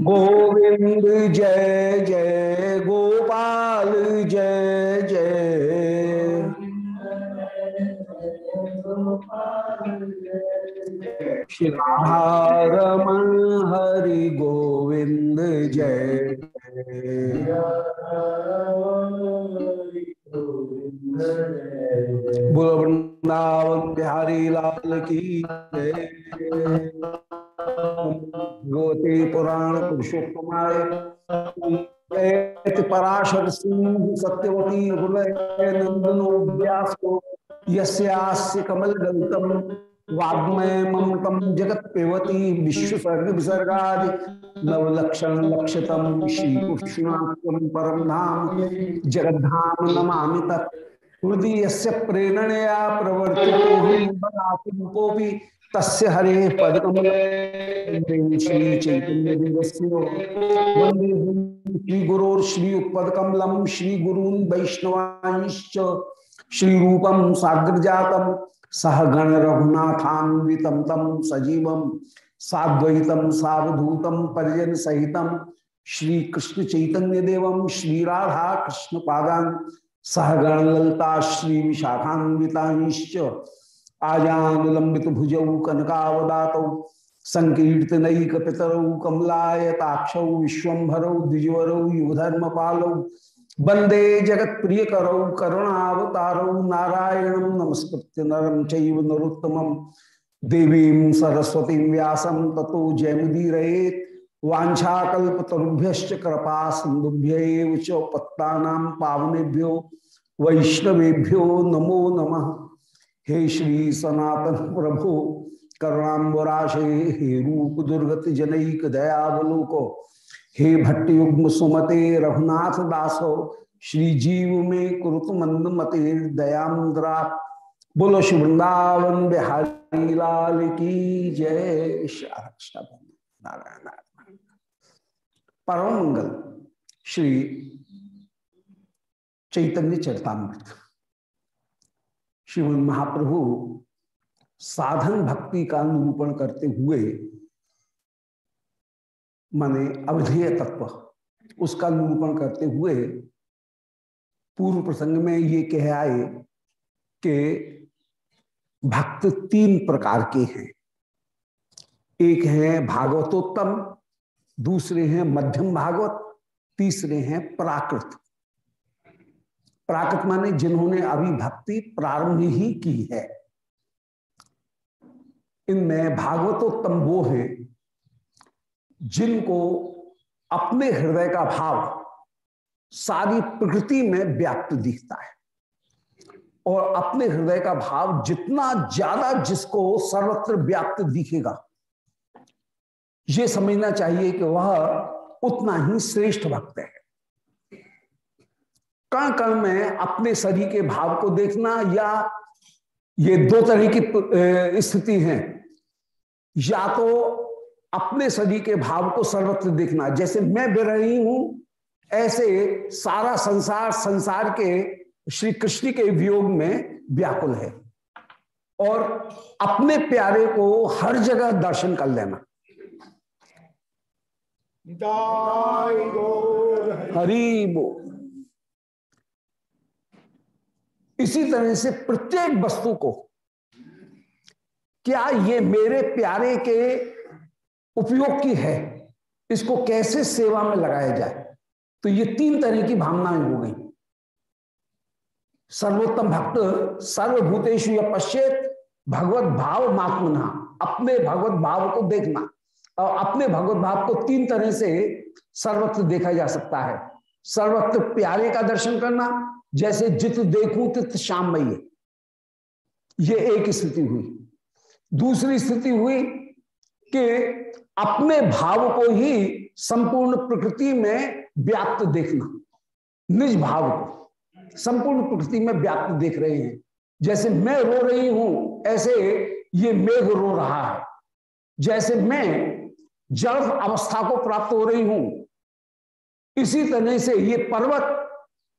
गोविंद जय जय गोपाल जय जय। श्री रमन हरि गोविंद जय। पुराण पुरुषोत्तमाय पराशर सिंह सत्यवती नंदनो व्यास यस्यास्य कमल गलतम वाग्मय ममतम जगत पेवती विसर्गा नवलक्षण श्री कृष्णात्म परम धाम तत्। हृदय प्रेरणया प्रवर्तितो तस्य हरे श्री चैतन्य श्री श्री श्री गुरून वैष्णवांश्च रूपम साग्र जातम सह गण तम सजीवम साद्वैतम सावधूतम परिजन सहितम श्री कृष्ण चैतन्य देवम श्री राधा कृष्ण पादान सहगण ललता श्री विशाखान्विताश्च आजान लंबित भुजौ कनकावदात संकीर्तनक पितरौ कमलायताक्ष, विश्वभरौ, द्विजवरौ युगधर्म पालौ वंदे जगत प्रिय करौ करुणावतारौ, नारायण नमस्कृत्य नरम चैव नरोत्तमं देवीं सरस्वती व्यासं ततो जयमुदीरयेत्। वाछाकल्पतरुभ्य कृपा सिंधुभ्य पत्ता पावनेभ्यो, वैष्णवेभ्यो नमो नमः। हे श्री सनातन प्रभु करुणाबराशे हे रूप दुर्गत जनक दयावलोको, हे भट्टयुग्म सुमते रघुनाथ दासो, श्री जीव में कुरुत मंद मते दयाद्रा बोलो वृंदावन बिहारी लाल की जय। नारायण परम मंगल श्री चैतन्य चरतामृत। श्रीमद महाप्रभु साधन भक्ति का निरूपण करते हुए माने अवधेय तत्व उसका निरूपण करते हुए पूर्व प्रसंग में ये कह आए कि भक्त तीन प्रकार के हैं। एक है भागवतोत्तम, दूसरे हैं मध्यम भागवत, तीसरे हैं प्राकृत। प्राकृत माने जिन्होंने अभी भक्ति प्रारंभ ही की है। इनमें भागवतोत्तम वो है, जिनको अपने हृदय का भाव सारी प्रकृति में व्याप्त दिखता है। और अपने हृदय का भाव जितना ज़्यादा जिसको सर्वत्र व्याप्त दिखेगा, ये समझना चाहिए कि वह उतना ही श्रेष्ठ भक्त है। कण कण में अपने शरीर के भाव को देखना या ये दो तरह की स्थिति है। या तो अपने शरीर के भाव को सर्वत्र देखना। जैसे मैं बह रही हूँ ऐसे सारा संसार संसार के श्री कृष्ण के वियोग में व्याकुल है। और अपने प्यारे को हर जगह दर्शन कर लेना। हरी बो इसी तरह से प्रत्येक वस्तु को, क्या ये मेरे प्यारे के उपयोग की है? इसको कैसे सेवा में लगाया जाए? तो ये तीन तरह की भावनाएँ हो गई। सर्वोत्तम भक्त सर्वभूतेश पश्चेत भगवत भाव मात्मना अपने भगवत भाव को देखना। और अपने भगवत भाव को तीन तरह से सर्वत्र देखा जा सकता है। सर्वत्र प्यारे का दर्शन करना जैसे जित देखूँ तित श्याम मई ये एक स्थिति हुई। दूसरी स्थिति हुई कि अपने भाव को ही संपूर्ण प्रकृति में व्याप्त देखना। निज भाव को। संपूर्ण प्रकृति में व्याप्त देख रहे हैं। जैसे मैं रो रही हूँ, ऐसे ये मेघ रो रहा है। जैसे मैं जड़ अवस्था को प्राप्त हो रही हूँ, इसी तरह से ये पर्वत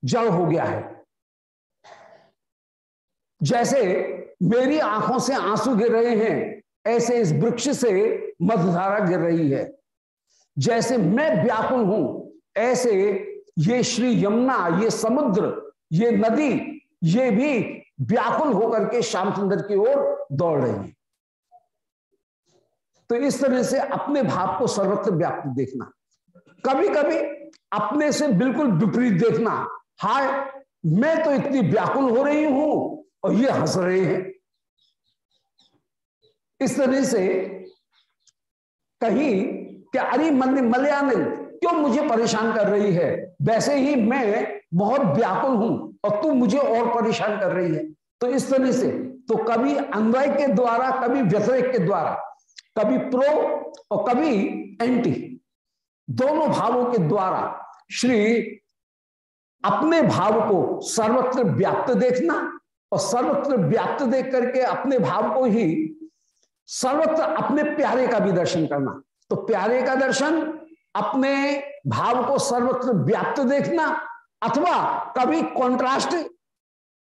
जड़ हो गया है। जैसे मेरी आँखों से आँसू गिर रहे हैं, ऐसे इस वृक्ष से मधुधारा गिर रही है। जैसे मैं व्याकुल हूँ, ऐसे ये श्री यमुना, ये समुद्र, ये नदी, ये भी व्याकुल होकर के श्याम सुंदर की ओर दौड़ रही है। तो इस तरह से अपने भाव को सर्वत्र व्याप्त देखना। कभी कभी अपने से बिल्कुल विपरीत देखना हाय, मैं तो इतनी व्याकुल हो रही हूँ और ये हंस रहे हैं। इस तरह से कहीं कि अरे मन मलयानिल क्यों मुझे परेशान कर रही है? वैसे ही मैं बहुत व्याकुल हूँ और तू मुझे और परेशान कर रही है। तो इस तरह से तो कभी अन्वय के द्वारा, कभी व्यतिरिक के द्वारा, कभी प्रो और कभी एंटी, दोनों भावों के द्वारा श्री अपने भाव को सर्वत्र व्याप्त देखना और सर्वत्र व्याप्त देख करके अपने भाव को ही सर्वत्र अपने प्यारे का भी दर्शन करना। तो प्यारे का दर्शन, अपने भाव को सर्वत्र व्याप्त देखना अथवा कभी कॉन्ट्रास्ट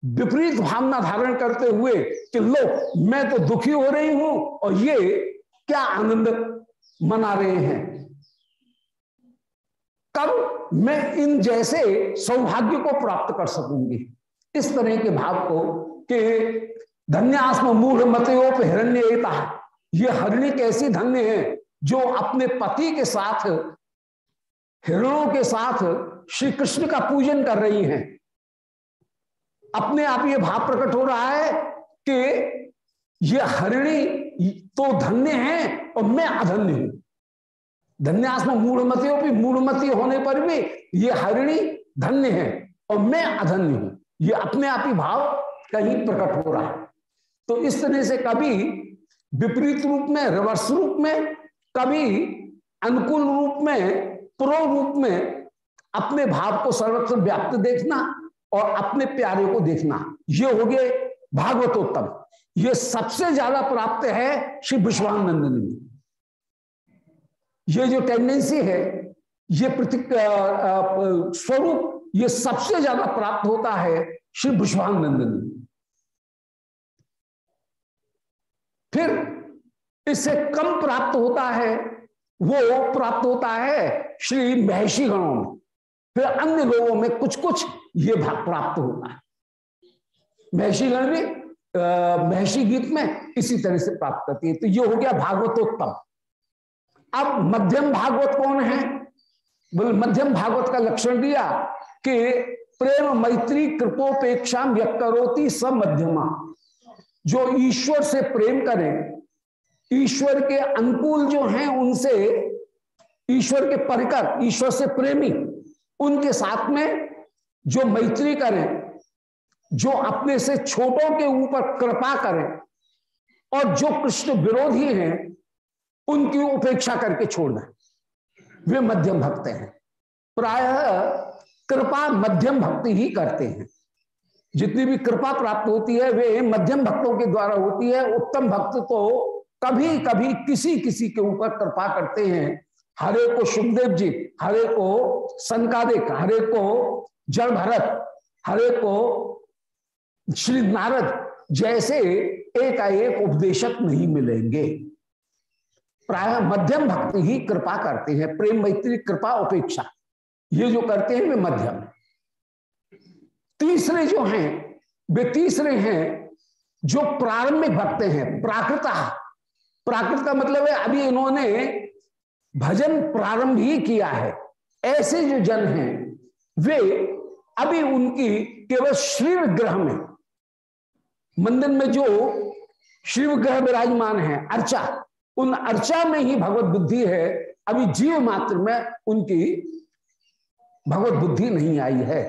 विपरीत भावना धारण करते हुए कि लो, मैं तो दुखी हो रही हूँ और ये क्या आनंद मना रहे हैं। कब मैं इन जैसे सौभाग्य को प्राप्त कर सकूँगी? इस तरह के भाव को कि धन्यास्म मूढ़ मतोप हिरण्य ये हरणी कैसी धन्य है जो अपने पति के साथ, हिरणों के साथ श्री कृष्ण का पूजन कर रही हैं। अपने आप ये भाव प्रकट हो रहा है कि ये हरिणी तो धन्य है और मैं अधन्य हूँ। धन्यास्म मूढ़मती हो मूढ़मती होने पर भी ये हरिणी धन्य है और मैं अधन्य हूँ। ये अपने आप ही भाव कहीं प्रकट हो रहा है। तो इस तरह से कभी विपरीत रूप में, रिवर्स रूप में, कभी अनुकूल रूप में, प्रो रूप में अपने भाव को सर्वत्र व्याप्त देखना और अपने प्यारे को देखना, ये हो गए भागवतोत्तम। ये सबसे ज़्यादा प्राप्त है श्री विश्वानंद में। ये जो टेंडेंसी है, ये प्रतीक स्वरूप, ये सबसे ज़्यादा प्राप्त होता है श्री विश्वानंद में फिर इससे कम प्राप्त होता है, वो प्राप्त होता है श्री महर्षि गणों में। फिर अन्य लोगों में कुछ कुछ ये भाग प्राप्त होता है। महर्षि गण भी महर्षि गीत में इसी तरह से प्राप्त करती है। तो ये हो गया भागवतोत्तम। अब मध्यम भागवत कौन है? बोले, मध्यम भागवत का लक्षण दिया कि प्रेम मैत्री कृपोपेक्षा व्यक्त करोती स मध्यमा जो ईश्वर से प्रेम करें, ईश्वर के अनुकूल जो हैं उनसे, ईश्वर के परिकर, ईश्वर से प्रेमी, उनके साथ में जो मैत्री करें, जो अपने से छोटों के ऊपर कृपा करें, और जो कृष्ण विरोधी हैं उनकी उपेक्षा करके छोड़ दें वे मध्यम भक्त हैं। प्रायः कृपा मध्यम भक्ति ही करते हैं। जितनी भी कृपा प्राप्त होती है वे मध्यम भक्तों के द्वारा होती है। उत्तम भक्त तो कभी कभी किसी किसी के ऊपर कृपा करते हैं। हरे को सुखदेव जी हरे को संकादिक हरे को जड़ भरत हरे को श्री नारद जैसे एक, एकाएक उपदेशक नहीं मिलेंगे। प्राय मध्यम भक्ति ही कृपा करते हैं, प्रेम मैत्री कृपा उपेक्षा। ये जो करते हैं वे मध्यम। तीसरे जो हैं, वे तीसरे हैं जो प्रारंभिक भक्त हैं, प्राकृता। प्राकृत का मतलब है, अभी इन्होंने भजन प्रारंभ ही किया है। ऐसे जो जन हैं, वे अभी उनकी केवल श्री ग्रह में, मंदिर में जो श्री ग्रह विराजमान है, अर्चा उन अर्चा में ही भगवत बुद्धि है, अभी जीव मात्र में उनकी भगवत बुद्धि नहीं आई है।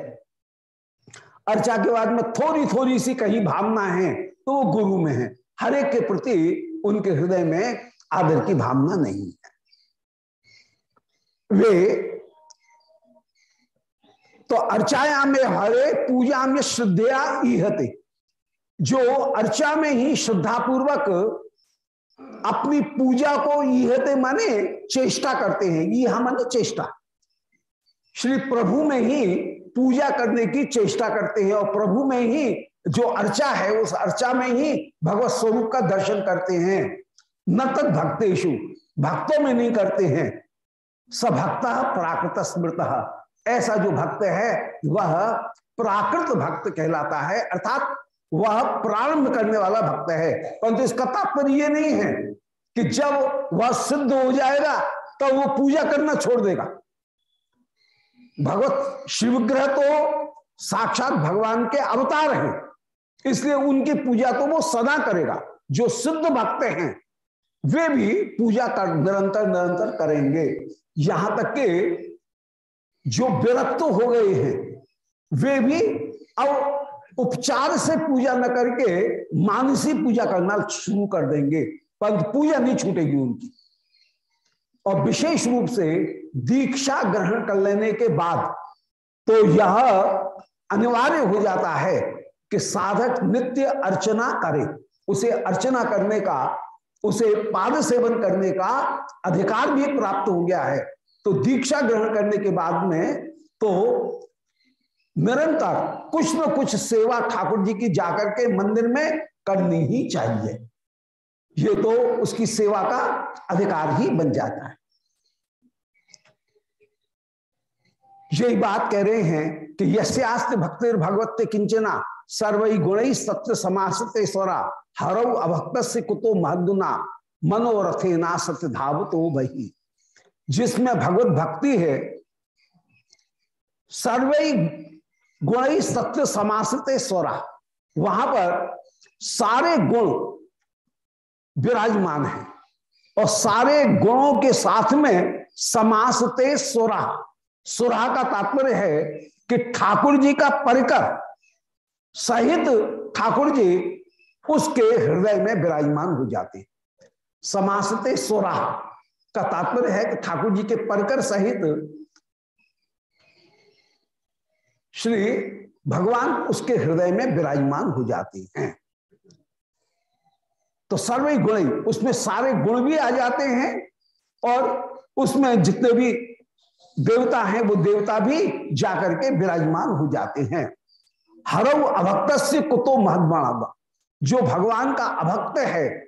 अर्चा के बाद में थोड़ी थोड़ी सी कहीं भावना है तो वो गुरु में है। हर एक के प्रति उनके हृदय में आदर की भावना नहीं है। वे तो अर्चाया में हरे पूजा में श्रद्धया इहते जो अर्चा में ही श्रद्धा पूर्वक अपनी पूजा को इहते माने चेष्टा करते हैं। यह माने चेष्टा। श्री प्रभु में ही पूजा करने की चेष्टा करते हैं और प्रभु में ही जो अर्चा है, उस अर्चा में ही भगवत स्वरूप का दर्शन करते हैं। न तक भक्तेशु भक्तों में नहीं करते हैं। सभक्त प्राकृत स्मृत। ऐसा जो भक्त है, वह प्राकृत भक्त कहलाता है, अर्थात वह प्रारंभ करने वाला भक्त है। परंतु इसका तात्पर्य ये नहीं है कि जब वह सिद्ध हो जाएगा तो वो पूजा करना छोड़ देगा। भगवत शिवग्रह तो साक्षात भगवान के अवतार हैं, इसलिए उनकी पूजा तो वो सदा करेगा। जो सिद्ध भक्त हैं, वे भी पूजा कर निरंतर निरंतर करेंगे। यहाँ तक के जो विरक्त हो गए हैं, वे भी अब उपचार से पूजा न करके मानसी पूजा करना शुरू कर देंगे। पर पूजा नहीं छूटेगी उनकी। और विशेष रूप से दीक्षा ग्रहण कर लेने के बाद तो यह अनिवार्य हो जाता है कि साधक नित्य अर्चना करे। उसे अर्चना करने का, उसे पाद सेवन करने का अधिकार भी प्राप्त हो गया है। तो दीक्षा ग्रहण करने के बाद में तो निरंतर कुछ न कुछ सेवा ठाकुर जी की जाकर के मंदिर में करनी ही चाहिए। ये तो उसकी सेवा का अधिकार ही बन जाता है। यही बात कह रहे हैं कि यस्यास्त भक्तिर भगवत किंचना सर्वई गुण सत्य समासते स्वरा हरव अभक्त से कुतो महदुना मनोरथे ना सत्य धावतो बही। जिसमें भगवत भक्ति है सर्वई गुण सत्य समासते स्वरा वहाँ पर सारे गुण विराजमान है और सारे गुणों के साथ में समासते सुरा। सुरा का तात्पर्य है कि ठाकुर जी का परिकर सहित ठाकुर जी उसके हृदय में विराजमान हो जाते समासते सोरा का तात्पर्य है कि ठाकुर जी के परकर सहित श्री भगवान उसके हृदय में विराजमान हो जाते हैं। तो सर्वे गुण उसमें सारे गुण भी आ जाते हैं और उसमें जितने भी देवता हैं, वो देवता भी जाकर के विराजमान हो जाते हैं। हरव अभक्त से कुतो महत्मा जो भगवान का अभक्त है,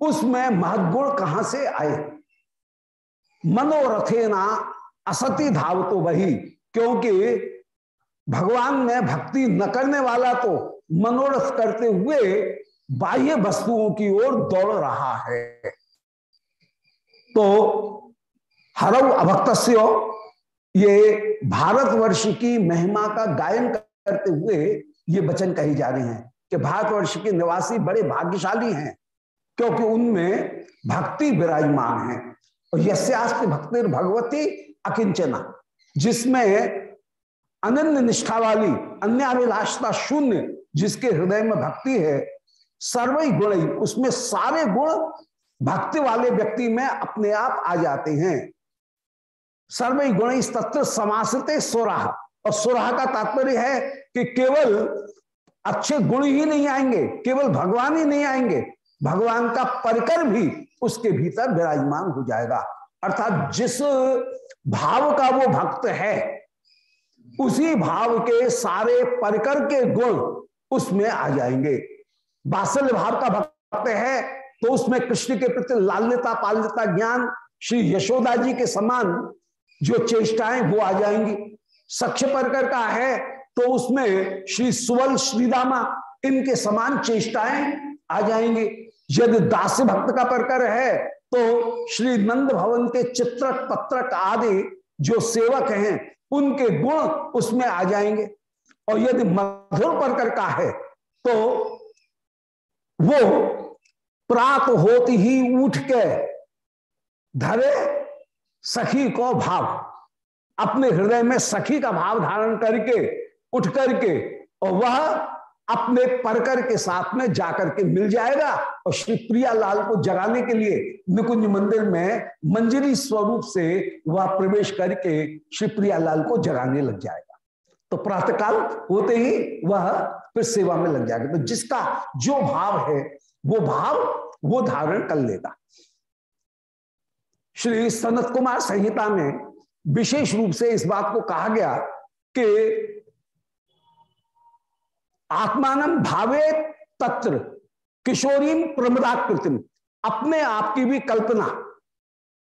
उसमें महदगुण कहाँ से आए? मनोरथे ना असती धाव तो वही क्योंकि भगवान में भक्ति न करने वाला तो मनोरथ करते हुए बाह्य वस्तुओं की ओर दौड़ रहा है। तो हरव अभक्त ये भारतवर्ष की महिमा का गायन करते हुए ये वचन कही जा रहे हैं कि भारतवर्ष के निवासी बड़े भाग्यशाली हैं, क्योंकि उनमें भक्ति विराजमान है। और यस्यास्त भक्ति भगवती अकिंचना, जिसमें अनन्य निष्ठा वाली अन्याभिलाषता शून्य जिसके हृदय में भक्ति है सर्वई गुण, उसमें सारे गुण भक्ति वाले व्यक्ति में अपने आप आ जाते हैं। सर्वई गुण तत्व समासते सोराह। और सुराह का तात्पर्य है कि केवल अच्छे गुण ही नहीं आएँगे, केवल भगवान ही नहीं आएँगे, भगवान का परिकर भी उसके भीतर विराजमान हो जाएगा। अर्थात जिस भाव का वो भक्त है उसी भाव के सारे परिकर के गुण उसमें आ जाएँगे। बासल भाव का भक्त है तो उसमें कृष्ण के प्रति लाल्यता पाल्यता ज्ञान, श्री यशोदा जी के समान जो चेष्टाएँ, वो आ जाएँगी। सक्ष परकर का है तो उसमें श्री सुवल, श्रीदामा, इनके समान चेष्टाएँ आ जाएँगे। यदि दास भक्त का परकर है तो श्री नंद भवन के चित्रक पत्रक आदि जो सेवक हैं उनके गुण उसमें आ जाएँगे। और यदि मधुर परकर का है तो वो प्रात होती ही उठ के धरे सखी को भाव, अपने हृदय में सखी का भाव धारण करके उठ करके, और वह अपने परकर के साथ में जाकर के मिल जाएगा। और श्री प्रिया लाल को जगाने के लिए निकुंज मंदिर में मंजरी स्वरूप से वह प्रवेश करके श्री प्रिया लाल को जगाने लग जाएगा। तो प्रातःकाल होते ही वह फिर सेवा में लग जाएगा। तो जिसका जो भाव है, वो भाव वो धारण कर लेगा। श्री सनत कुमार संहिता में विशेष रूप से इस बात को कहा गया कि आत्मान भावे तत्र, किशोरी प्रमदाकृतिम अपने आप की भी कल्पना,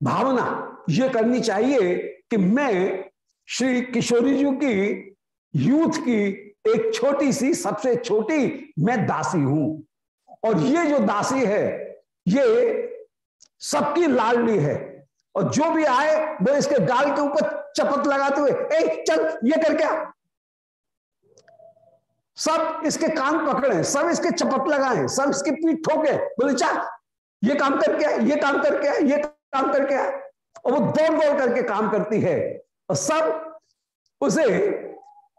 भावना ये करनी चाहिए कि मैं श्री किशोरी जी की, यूथ की एक छोटी सी, सबसे छोटी मैं दासी हूँ। और ये जो दासी है, ये सबकी लाडली है। और जो भी आए, वो इसके गाल के ऊपर चपत लगाते हुए, ए, चल, ये कर क्या? सब इसके कान पकड़े, सब इसके चपत लगाए, सब इसके पीठ ठोके, बोले चल ये काम करके आए ये काम करके आए ये काम करके आए और वो दौड़ दौड़ करके काम करती है। और सब उसे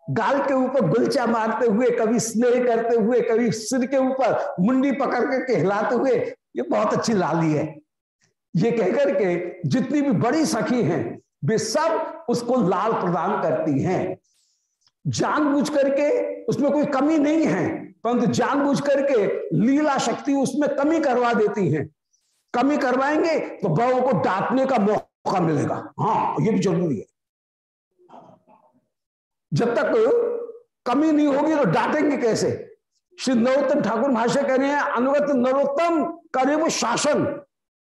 गाल के ऊपर गुलचा मारते हुए, कभी स्नेह करते हुए, कभी सिर के ऊपर मुंडी पकड़ करके हिलाते हुए, ये बहुत अच्छी लाली है। ये कहकर के जितनी भी बड़ी सखी हैं, वे सब उसको लाल प्रदान करती हैं। जानबूझ करके उसमें कोई कमी नहीं है, परंतु जानबूझ करके लीला शक्ति उसमें कमी करवा देती है। कमी करवाएँगे तो बड़ों को डांटने का मौका मिलेगा। हाँ ये भी ज़रूरी है। जब तक कमी नहीं होगी तो डांटेंगे कैसे? श्री नरोत्तम ठाकुर भाष्य कह रहे हैं, अनुगत नरोत्तम करे वो शासन।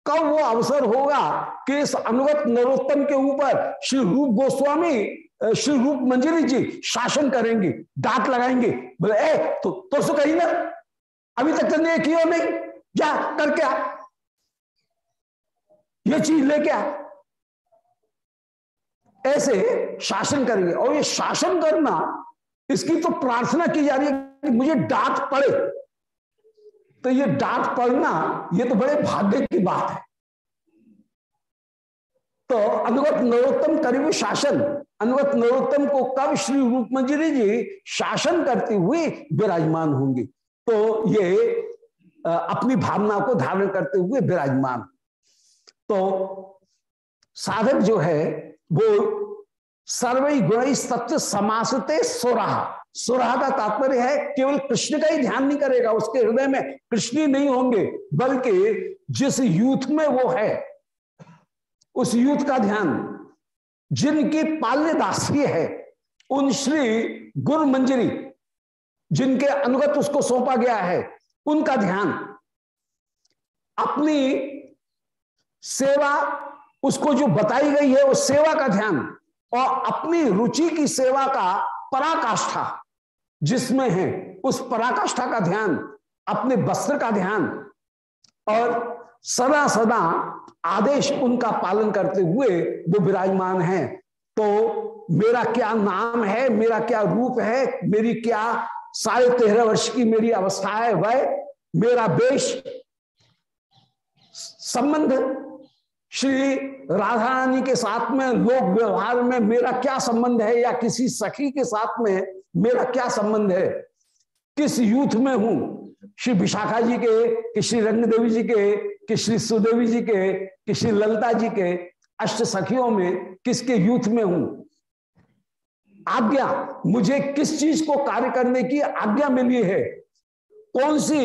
कब वो अवसर होगा? कि इस अनुगत नरोत्तम के ऊपर। श्री रूप गोस्वामी श्री रूप मंजरी जी शासन करेंगे डांट लगाएँगे। बोले, ए तो तो सो कही ना, अभी तक तो किया नहीं जा, कर क्या? ये चीज़ लेके आ ऐसे शासन करेंगे। और ये शासन करना, इसकी तो प्रार्थना की जा रही है कि मुझे डांट पड़े। तो ये डांट पड़ना, ये तो बड़े भाग्य की बात है। तो अनुगत नरोत्तम करीब शासन अनुगत नरोत्तम को कब श्री रूप मंजरी जी शासन करते हुए विराजमान होंगे? तो ये अपनी भावना को धारण करते हुए विराजमान। तो साधक जो है, वो सर्व गुण सत्य समासते सुराहा का तात्पर्य है, केवल कृष्ण का ही ध्यान नहीं करेगा, उसके हृदय में कृष्ण ही नहीं होंगे, बल्कि जिस यूथ में वो है, उस यूथ का ध्यान जिनकी पाल्य दासी है, उन श्री गुरु मंजरी जिनके अनुगत उसको सौंपा गया है, उनका ध्यान, अपनी सेवा, उसको जो बताई गई है, उस सेवा का ध्यान, और अपनी रुचि की सेवा का पराकाष्ठा, जिसमें है, उस पराकाष्ठा का ध्यान, अपने वस्त्र का ध्यान, और सदा सदा आदेश उनका पालन करते हुए वो विराजमान है। तो मेरा क्या नाम है? मेरा क्या रूप है? मेरी क्या साढ़े तेरह वर्ष की मेरी अवस्था है? वह मेरा वेश संबंध श्री राधा रानी के साथ में, लोक व्यवहार में मेरा क्या संबंध है या किसी सखी के साथ में मेरा क्या संबंध है? किस यूथ में हूँ? श्री विशाखा जी के, श्री रंग देवी जी के कि श्री सुदेवी जी के, कि श्री ललिता जी के अष्ट सखियों में किसके यूथ में हूँ? आज्ञा, मुझे किस चीज़ को कार्य करने की आज्ञा मिली है? कौन सी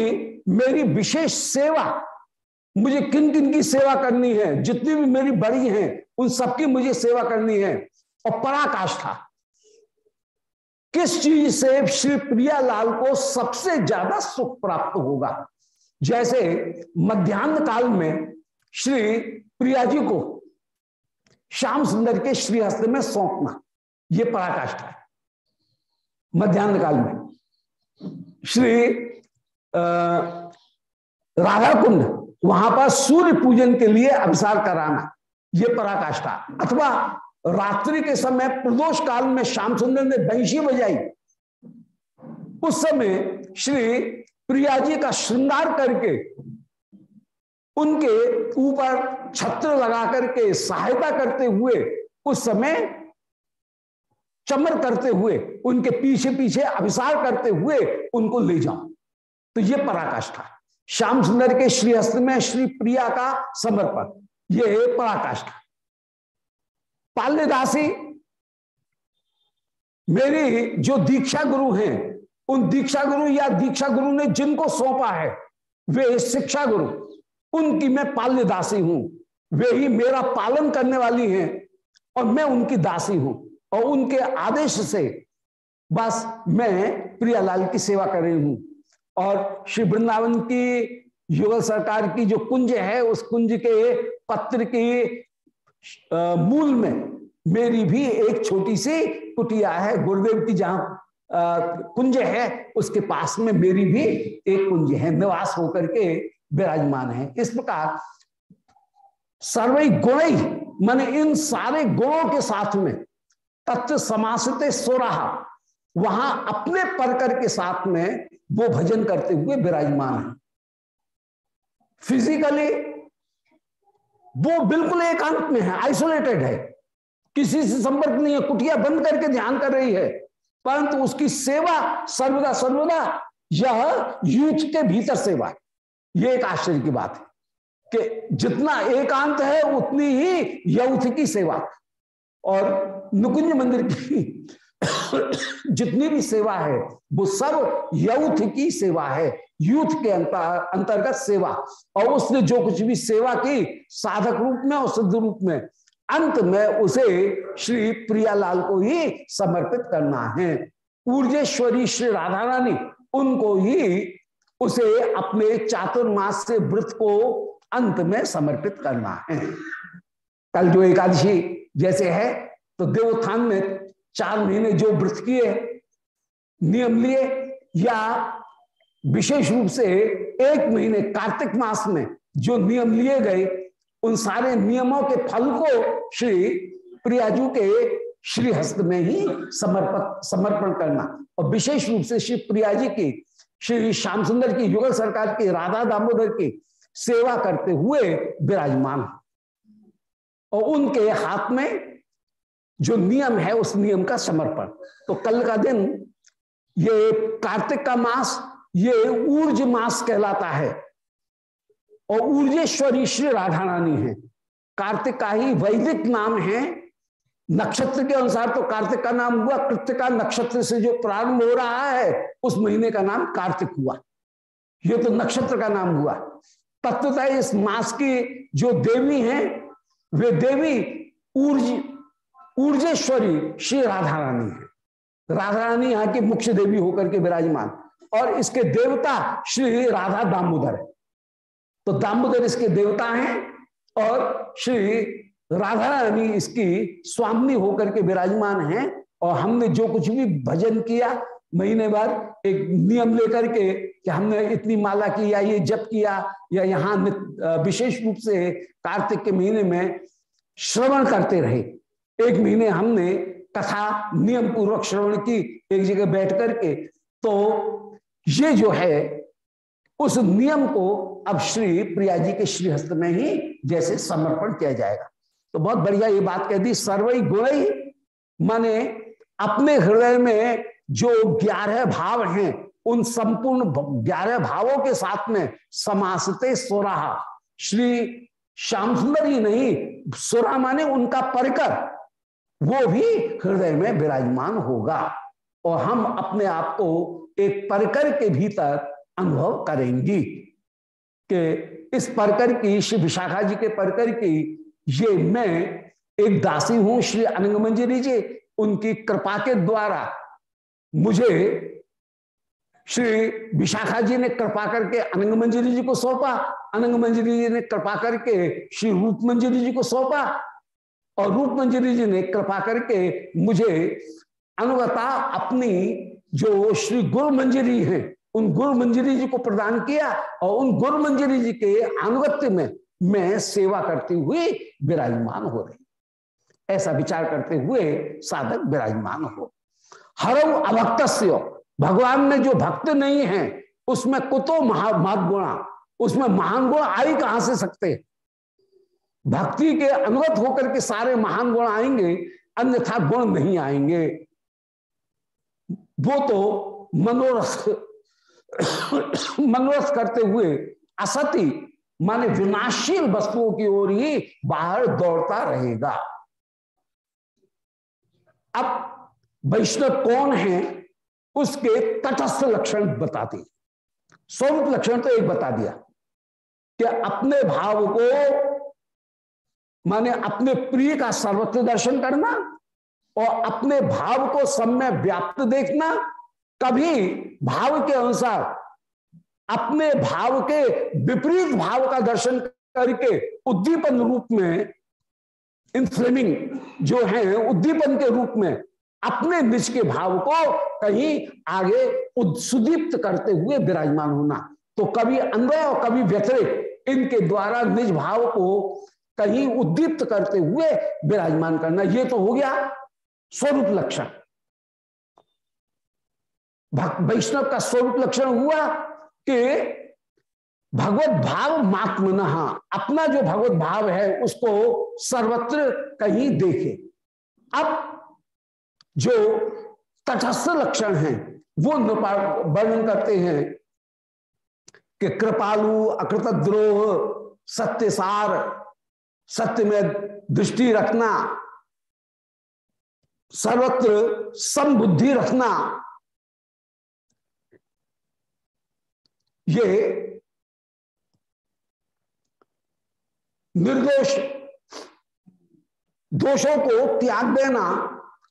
मेरी विशेष सेवा मुझे किन किन की सेवा करनी है? जितनी भी मेरी बड़ी हैं, उन सबकी मुझे सेवा करनी है। और पराकाष्ठा, किस चीज़ से श्री प्रिया लाल को सबसे ज़्यादा सुख प्राप्त होगा? जैसे मध्यान्ह काल में श्री प्रिया जी को श्याम सुंदर के श्रीहस्त में सौंपना यह पराकाष्ठा है। मध्यान्ह काल में श्री राधा कुंड, वहाँ पर सूर्य पूजन के लिए अभिसार कराना, ये पराकाष्ठा। अथवा रात्रि के समय प्रदोष काल में श्याम सुंदर ने बैंशी बजाई, उस समय श्री प्रिया जी का श्रृंगार करके उनके ऊपर छत्र लगा करके सहायता करते हुए, उस समय चमर करते हुए, उनके पीछे पीछे अभिसार करते हुए उनको ले जाओ। तो ये पराकाष्ठा श्याम सुंदर के श्रीहस्त में श्री प्रिया का समर्पण। ये पराकाष्ठा। पाल्यदासी मेरी जो दीक्षा गुरु हैं उन दीक्षा गुरु या दीक्षा गुरु ने जिनको सौंपा है, वे शिक्षा गुरु। उनकी मैं पाल्य दासी हूँ। वे ही मेरा पालन करने वाली हैं और मैं उनकी दासी हूँ। और उनके आदेश से बस मैं प्रियालाल की सेवा कर रही हूँ। और श्री वृंदावन की युगल सरकार की जो कुंज है, उस कुंज के पत्र के मूल में मेरी भी एक छोटी सी कुटिया है, गुरुदेव की, जहाँ कुंज है, उसके पास में मेरी भी एक कुंज है। निवास होकर के विराजमान है। इस प्रकार सर्वई गुण, माने इन सारे गुणों के साथ में तत्व समासते सो रहा वहाँ अपने परकर के साथ में वो भजन करते हुए विराजमान है। फिजिकली वो बिल्कुल एकांत में है आइसोलेटेड है। किसी से संपर्क नहीं है, कुटिया बंद करके ध्यान कर रही है। परंतु उसकी सेवा सर्वदा सर्वदा यह यूथ के भीतर सेवा है। यह एक आश्चर्य की बात है कि जितना एकांत है, उतनी ही यौथ की सेवा और नुकुंज मंदिर की जितनी भी सेवा है, वो सब यौथ की सेवा है यूथ के अंतर्गत सेवा। और उसने जो कुछ भी सेवा की, साधक रूप में और सिद्ध रूप में अंत में उसे श्री प्रियालाल को ही समर्पित करना है। ऊर्जेश्वरी श्री राधा रानी उनको ही उसे अपने चातुर्मास से व्रत को अंत में समर्पित करना है। कल जो एकादशी जैसे है तो देवोत्थान में चार महीने जो व्रत किए, नियम लिए, या विशेष रूप से एक महीने कार्तिक मास में जो नियम लिए गए उन सारे नियमों के फल को श्री प्रियाजू के श्री हस्त में ही समर्पण समर्पण करना। और विशेष रूप से श्री प्रिया जी की, श्री श्याम सुंदर की, युगल सरकार की, राधा दामोदर की सेवा करते हुए विराजमान और उनके हाथ में जो नियम है, उस नियम का समर्पण। तो कल का दिन ये कार्तिक का मास, ये ऊर्ज मास कहलाता है। और ऊर्जेश्वरी श्री राधा रानी है। कार्तिक का ही वैदिक नाम है। नक्षत्र के अनुसार तो कार्तिक का नाम हुआ कृतिका नक्षत्र से जो प्रारंभ हो रहा है, उस महीने का नाम कार्तिक हुआ। ये तो नक्षत्र का नाम हुआ। तत्वतः इस मास की जो देवी हैं, वे देवी ऊर्ज ऊर्जेश्वरी श्री राधा रानी है। राधा रानी यहाँ की मुख्य देवी होकर के विराजमान। और इसके देवता श्री राधा दामोदर है। तो दामोदर इसके देवता हैं और श्री राधा रानी इसकी स्वामी होकर के विराजमान हैं और हमने जो कुछ भी भजन किया, महीने भर एक नियम लेकर के कि हमने इतनी माला की या ये जप किया या यहाँ विशेष रूप से कार्तिक के महीने में श्रवण करते रहे। एक महीने हमने कथा नियम पूर्वक श्रवण की एक जगह बैठ करके। तो ये जो है, उस नियम को अब श्री प्रिया जी के श्रीहस्त में ही जैसे समर्पण किया जाएगा। तो बहुत बढ़िया ये बात कह दी सर्वई गुण माने अपने हृदय में जो ग्यारह भाव हैं, उन संपूर्ण ग्यारह भावों के साथ में समासते सोराहा। श्री श्याम सुंदर ही नहीं सोरा माने उनका परिकर, वो भी हृदय में विराजमान होगा। और हम अपने आप को एक परकर के भीतर अनुभव करेंगी। कि इस परकर की, श्री विशाखा जी के परकर की, ये मैं एक दासी हूँ, श्री अनंग मंजरी जी। उनकी कृपा के द्वारा मुझे श्री विशाखा जी ने कृपा करके अनंग मंजरी जी को सौंपा। अनंग मंजरी जी ने कृपा करके श्री रूप मंजरी जी को सौंपा और रूप मंजरी जी ने कृपा करके मुझे अनुगता अपनी जो श्री गुरु मंजरी है उन गुरु मंजरी जी को प्रदान किया और उन गुरु मंजरी जी के अनुगत्य में मैं सेवा करती हुई विराजमान हो रही। ऐसा विचार करते हुए साधक विराजमान हो। हरव अभक्त भगवान में जो भक्त नहीं है, उसमें कुतो गुणा, उसमें महान गुण आई कहाँ से सकते? भक्ति के अनुगत होकर के सारे महान गुण आएँगे, अन्यथा गुण नहीं आएँगे। वो तो मनोरथ मनोरथ करते हुए असति, माने विनाशील वस्तुओं की ओर ही बाहर दौड़ता रहेगा। अब वैष्णव कौन है, उसके तटस्थ लक्षण बताती स्वरूप लक्षण तो एक बता दिया कि अपने भाव को, माने अपने प्रिय का सर्वत्र दर्शन करना और अपने भाव को सब में व्याप्त देखना, कभी भाव के अनुसार, अपने भाव के विपरीत भाव का दर्शन करके उद्दीपन रूप में इन्फ्लेमिंग जो है, उद्दीपन के रूप में अपने निज के भाव को कहीं आगे सुदीप्त करते हुए विराजमान होना। तो कभी अन्वय और कभी व्यतिरिक इनके द्वारा निज भाव को कहीं उद्दीप्त करते हुए विराजमान करना, ये तो हो गया स्वरूप लक्षण। वैष्णव का स्वरूप लक्षण हुआ कि भगवत भाव मात्मन, अपना जो भगवत भाव है, उसको सर्वत्र कहीं देखे। अब जो तटस्थ लक्षण है, वो वर्णन करते हैं कि कृपालु, अकृतद्रोह, सत्यसार, सत्य में दृष्टि रखना, सर्वत्र समबुद्धि रखना ये निर्दोष, दोषों को त्याग देना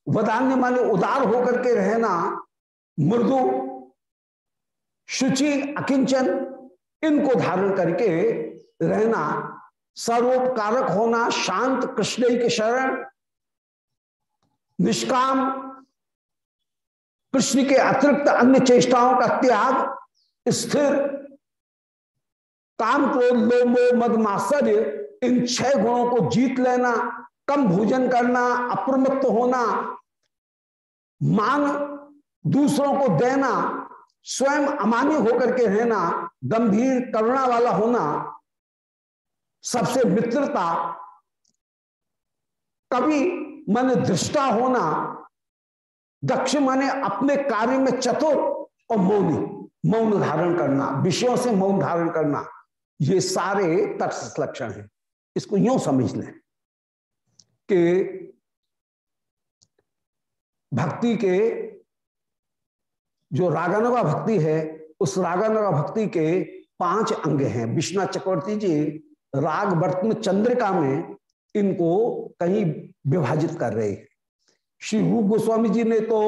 वदान्य माने उदार होकर के रहना, मृदु, शुचि, अकिंचन, इनको धारण करके रहना, सर्वोपकारक होना, शांत कृष्ण के शरण, निष्काम, कृष्ण के अतिरिक्त अन्य चेष्टाओं का त्याग स्थिर। काम क्रोध लोमो मद इन छह गुणों को जीत लेना, कम भोजन करना, अप्रमत्त होना, मान दूसरों को देना, स्वयं अमान्य होकर के रहना, गंभीर करुणा वाला होना, सबसे मित्रता, कभी मन दृष्टा होना, दक्ष माने अपने कार्य में चतुर और मौनी। मौन धारण करना, विषयों से मौन धारण करना, ये सारे तटस्थ लक्षण हैं। इसको यूँ समझ लें कि भक्ति के जो रागानुगा भक्ति है, उस रागानुगा भक्ति के पाँच अंग हैं। विश्वनाथ चक्रवर्ती जी राग वर्तम चंद्रिका में इनको कहीं विभाजित कर रहे हैं। श्री रूप गोस्वामी जी ने तो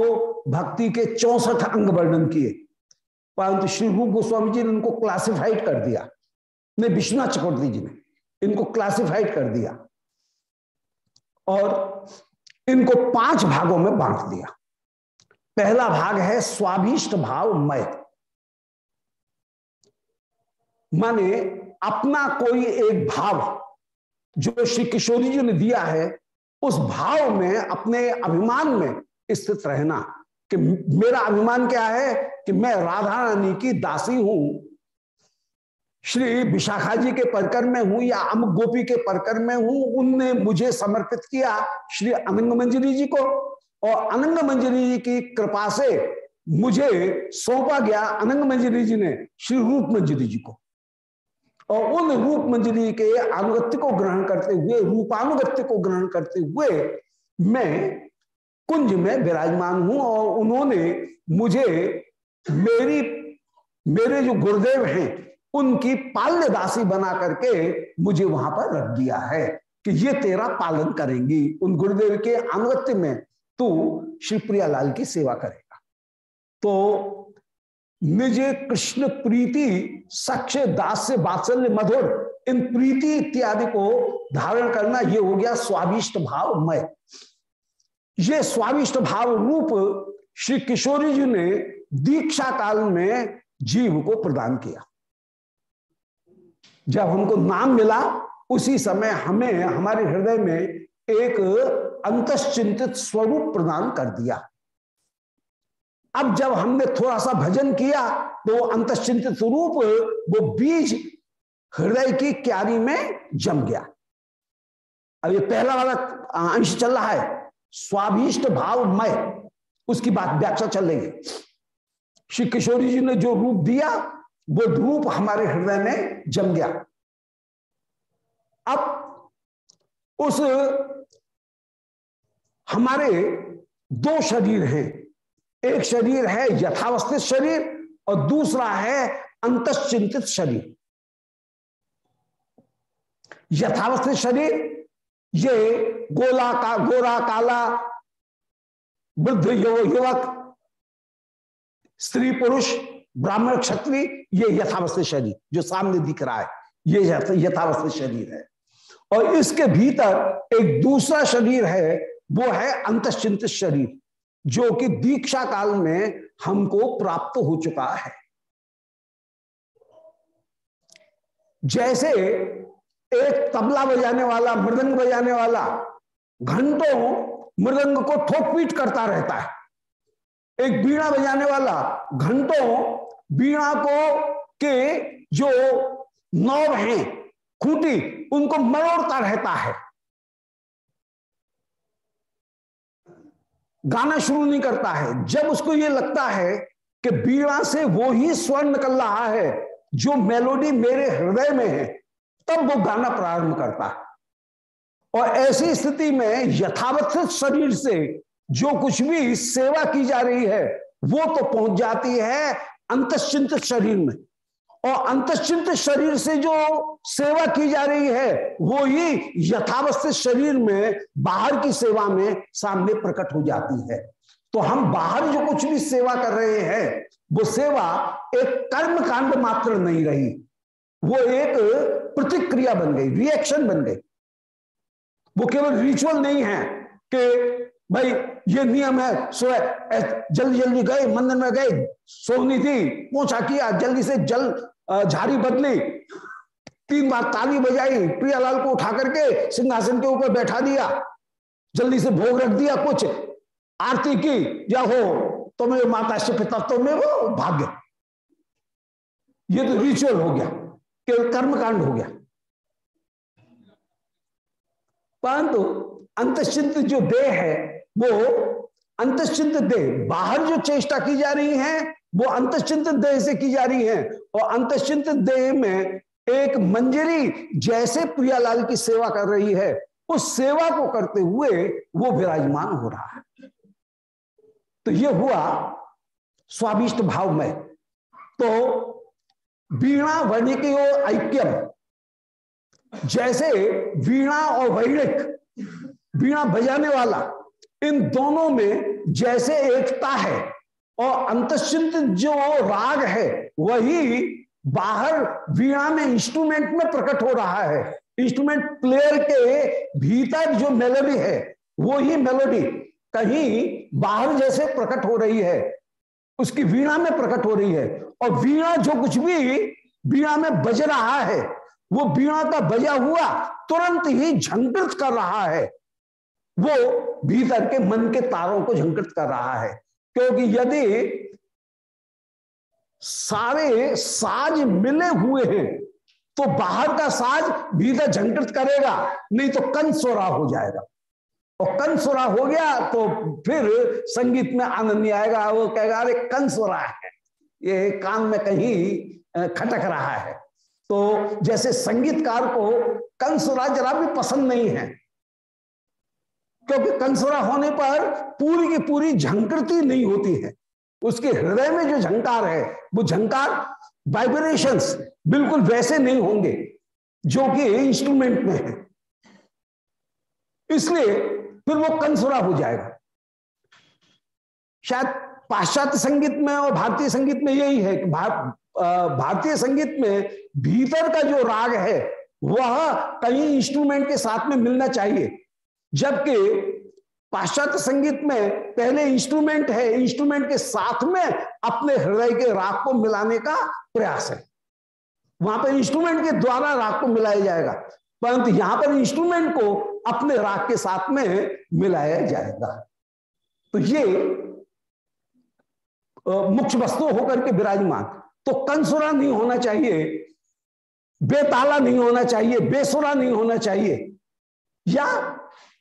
भक्ति के चौसठ अंग वर्णन किए। परंतु श्री रूप गोस्वामी जी ने उनको क्लासिफाइड कर दिया। ने विश्वनाथ चक्रवर्ती जी ने इनको क्लासिफाइड कर दिया और इनको पाँच भागों में बांट दिया। पहला भाग है स्वाभिष्ट भाव मय। माने अपना कोई एक भाव जो श्री किशोरी जी ने दिया है, उस भाव में, अपने अभिमान में स्थित रहना। कि मेरा अभिमान क्या है कि मैं राधा रानी की दासी हूँ? श्री विशाखा जी के परकर में हूँ या अम गोपी के परकर में हूँ? उनने मुझे समर्पित किया श्री अनंग मंजरी जी को। और अनंग मंजरी जी की कृपा से मुझे सौंपा गया अनंग मंजरी जी ने श्री रूप मंजरी जी को। और उन रूप मंजरी के अनुगत्य को ग्रहण करते हुए, रूपानुगत्य को ग्रहण करते हुए मैं कुंज में विराजमान हूँ और उन्होंने मुझे मेरी, मेरे जो गुरुदेव हैं, उनकी पाल्य दासी बना करके मुझे वहाँ पर रख दिया है कि ये तेरा पालन करेंगी। उन गुरुदेव के अनुगत्य में तू श्री प्रियालाल की सेवा करेगा। तो निज कृष्ण प्रीति सक्ष दास से बात्सल्य, मधुर, इन प्रीति इत्यादि को धारण करना ये हो गया स्वाभिष्ट भाव मय ये स्वाभिष्ट भाव रूप श्री किशोरी जी ने दीक्षा काल में जीव को प्रदान किया। जब हमको नाम मिला, उसी समय हमें, हमारे हृदय में एक अंतश्चिंतित स्वरूप प्रदान कर दिया। अब जब हमने थोड़ा सा भजन किया तो अंतश्चिंतित स्वरूप, वो बीज हृदय की क्यारी में जम गया। अब ये पहला वाला अंश चल रहा है। स्वाभिष्ट भावमय उसकी बात व्याख्या चल रही है। श्री किशोरी जी ने जो रूप दिया, वो रूप हमारे हृदय में जम गया। अब उस, हमारे दो शरीर हैं। एक शरीर है यथावस्थित शरीर और दूसरा है अंतश्चिंतित शरीर। यथावस्थित शरीर ये गोला का, गोरा काला वृद्ध युवक, स्त्री, पुरुष, ब्राह्मण, क्षत्रिय, ये यथावस्थित शरीर, जो सामने दिख रहा है, ये यथावस्थित शरीर है। और इसके भीतर एक दूसरा शरीर है, वो है अंतश्चिंत शरीर, जो कि दीक्षा काल में हमको प्राप्त हो चुका है। जैसे एक तबला बजाने वाला, मृदंग बजाने वाला, घंटों मृदंग को ठोक पीट करता रहता है। एक बीणा बजाने वाला, घंटों बीणा को के जो नौब है, खूंटी, उनको मरोड़ता रहता है। गाना शुरू नहीं करता है। जब उसको ये लगता है कि बीणा से वो ही स्वर निकल रहा है, जो मेलोडी मेरे हृदय में है तब वो गाना प्रारंभ करता। है और ऐसी स्थिति में यथावस्थित शरीर से जो कुछ भी सेवा की जा रही है, वो तो पहुँच जाती है अंतश्चिंत शरीर में। और अंतश्चिंत शरीर से जो सेवा की जा रही है, वो ही यथावस्थित शरीर में, बाहर की सेवा में सामने प्रकट हो जाती है। तो हम बाहर जो कुछ भी सेवा कर रहे हैं, वो सेवा एक कर्म कांड मात्र नहीं रही। वो एक प्रतिक्रिया बन गई रिएक्शन बन गई। वो केवल रिचुअल नहीं है कि भाई ये नियम है, सो जल्दी जल्दी गए, मंदिर में गए, सोनी थी, पोछा किया, जल्दी से जल झाड़ी बदली। तीन बार ताली बजाई, प्रियालाल को उठा करके सिंहासन के ऊपर बैठा दिया, जल्दी से भोग रख दिया कुछ, आरती की, या हो तो मेरे माता से पिता तो वो भाग्य। ये तो रिचुअल हो गया। केवल कर्मकांड हो गया। परंतु अंतश्चिंत जो देह है, वो अंतश्चिंत देह, बाहर जो चेष्टा की जा रही है, वो अंतश्चिंत देह से की जा रही है। और अंतश्चिंत देह में एक मंजरी जैसे प्रियालाल की सेवा कर रही है, उस सेवा को करते हुए वो विराजमान हो रहा है। तो ये हुआ स्वाभिष्ट भाव में तो वीणा वर्णिक ऐक्यम। जैसे वीणा और वैणिक वीणा बजाने वाला, इन दोनों में जैसे एकता है और अंतश्चिंत जो राग है, वही बाहर वीणा में इंस्ट्रूमेंट में प्रकट हो रहा है। इंस्ट्रूमेंट प्लेयर के भीतर जो मेलोडी है वो ही मेलोडी कहीं बाहर जैसे प्रकट हो रही है। उसकी वीणा में प्रकट हो रही है। और वीणा जो कुछ भी वीणा में बज रहा है, वो वीणा का बजा हुआ तुरंत ही झंकृत कर रहा है। वो भीतर के मन के तारों को झंकृत कर रहा है। क्योंकि यदि सारे साज मिले हुए हैं तो बाहर का साज भीतर झंकृत करेगा, नहीं तो कंसोरा हो जाएगा। और कन सोरा हो गया तो फिर संगीत में आनंद नहीं आएगा। वो कहेगा, अरे कन सोरा है। ये कान में कहीं खटक रहा है। तो जैसे संगीतकार को कंसुरा जरा भी पसंद नहीं है, क्योंकि कंसुरा होने पर पूरी की पूरी झंकृति नहीं होती है। उसके हृदय में जो झंकार है, वो झंकार वाइब्रेशंस बिल्कुल वैसे नहीं होंगे, जो कि इंस्ट्रूमेंट में है। इसलिए फिर वो कंसुरा हो जाएगा। शायद पाश्चात्य संगीत में और भारतीय संगीत में यही है कि भारतीय संगीत में भीतर का जो राग है, वह कहीं इंस्ट्रूमेंट के साथ में मिलना चाहिए। जबकि पाश्चात्य संगीत में पहले इंस्ट्रूमेंट है, इंस्ट्रूमेंट के साथ में अपने हृदय के राग को मिलाने का प्रयास है। वहाँ पर इंस्ट्रूमेंट के द्वारा राग को मिलाया जाएगा। परंतु यहाँ पर इंस्ट्रूमेंट को अपने राग के साथ में मिलाया जाएगा। तो ये मुख्य वस्तु होकर के विराजमान। तो कंसुरा नहीं होना चाहिए, बेताला नहीं होना चाहिए, बेसुरा नहीं होना चाहिए, या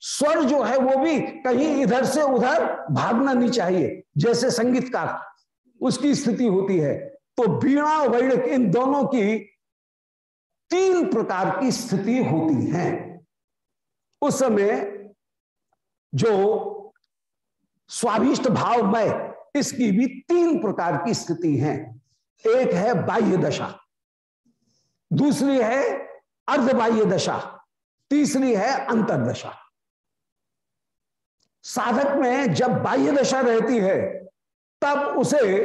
स्वर जो है वो भी कहीं इधर से उधर भागना नहीं चाहिए, जैसे संगीतकार, उसकी स्थिति होती है। तो बीणा वैणिक इन दोनों की तीन प्रकार की स्थिति होती है। उस समय जो स्वाभिष्ट भाव में इसकी भी तीन प्रकार की स्थिति है। एक है बाह्य दशा, दूसरी है अर्ध बाह्य दशा, तीसरी है अंतरदशा। साधक में जब बाह्य दशा रहती है, तब उसे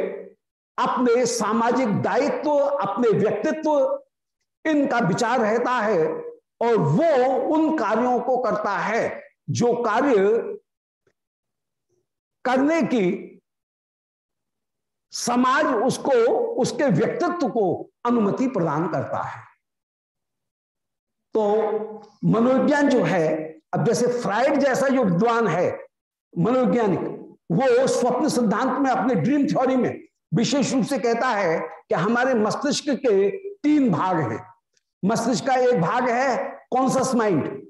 अपने सामाजिक दायित्व, अपने व्यक्तित्व इनका विचार रहता है और वो उन कार्यों को करता है, जो कार्य करने की समाज उसको, उसके व्यक्तित्व को अनुमति प्रदान करता है। तो मनोविज्ञान जो है, अब जैसे फ्राइड जैसा जो विद्वान है, मनोवैज्ञानिक, वो स्वप्न सिद्धांत में, अपने ड्रीम थ्योरी में विशेष रूप से कहता है कि हमारे मस्तिष्क के तीन भाग हैं। मस्तिष्क का एक भाग है कॉन्सियस माइंड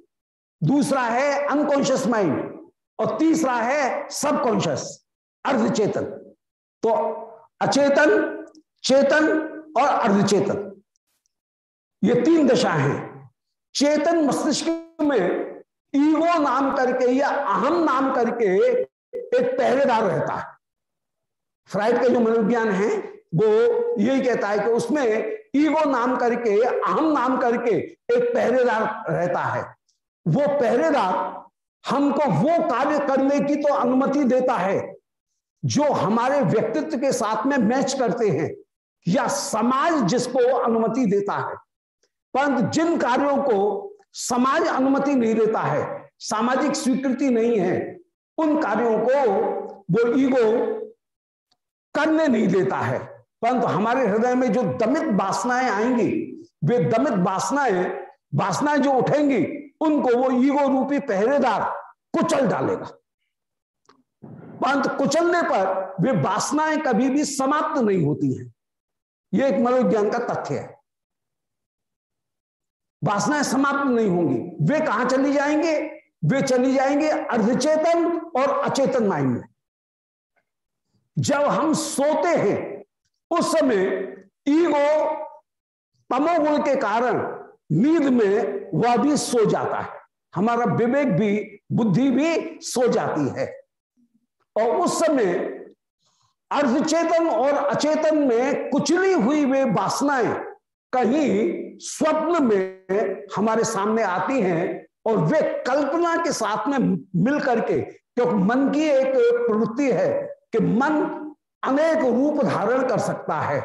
दूसरा है अनकॉन्शियस माइंड और तीसरा है सबकॉन्शियस अर्धचेतन। तो अचेतन, चेतन और अर्धचेतन। ये तीन दशा हैं। चेतन मस्तिष्क में ईगो नाम करके या अहम नाम करके एक पहरेदार रहता है। फ्राइड का जो मनोविज्ञान है, वो यही कहता है कि उसमें ईगो नाम करके, अहम नाम करके एक पहरेदार रहता है। वो पहरेदार हमको वो कार्य करने की तो अनुमति देता है, जो हमारे व्यक्तित्व के साथ में मैच करते हैं, या समाज जिसको अनुमति देता है। परंतु जिन कार्यों को समाज अनुमति नहीं देता है, सामाजिक स्वीकृति नहीं है, उन कार्यों को वो ईगो करने नहीं देता है। परंतु हमारे हृदय में जो दमित वासनाएँ आएँगी, वे दमित वासनाएँ वासनाएँ जो उठेंगी, उनको वो ईगो रूपी पहरेदार कुचल डालेगा। परंतु कुचलने पर वे वासनाएँ कभी भी समाप्त नहीं होती हैं। ये एक मनोविज्ञान का तथ्य है। वासनाएँ समाप्त नहीं होंगी। वे कहाँ चली जाएँगे? वे चली जाएँगे अर्धचेतन और अचेतन माइंड में। जब हम सोते हैं उस समय ईगो तमोगुण के कारण नींद में वह भी सो जाता है। हमारा विवेक भी, बुद्धि भी सो जाती है। और उस समय अर्धचेतन और अचेतन में कुचली हुई वे वासनाएँ कहीं स्वप्न में हमारे सामने आती हैं और वे कल्पना के साथ में मिल करके क्योंकि मन की एक प्रवृत्ति है कि मन अनेक रूप धारण कर सकता है।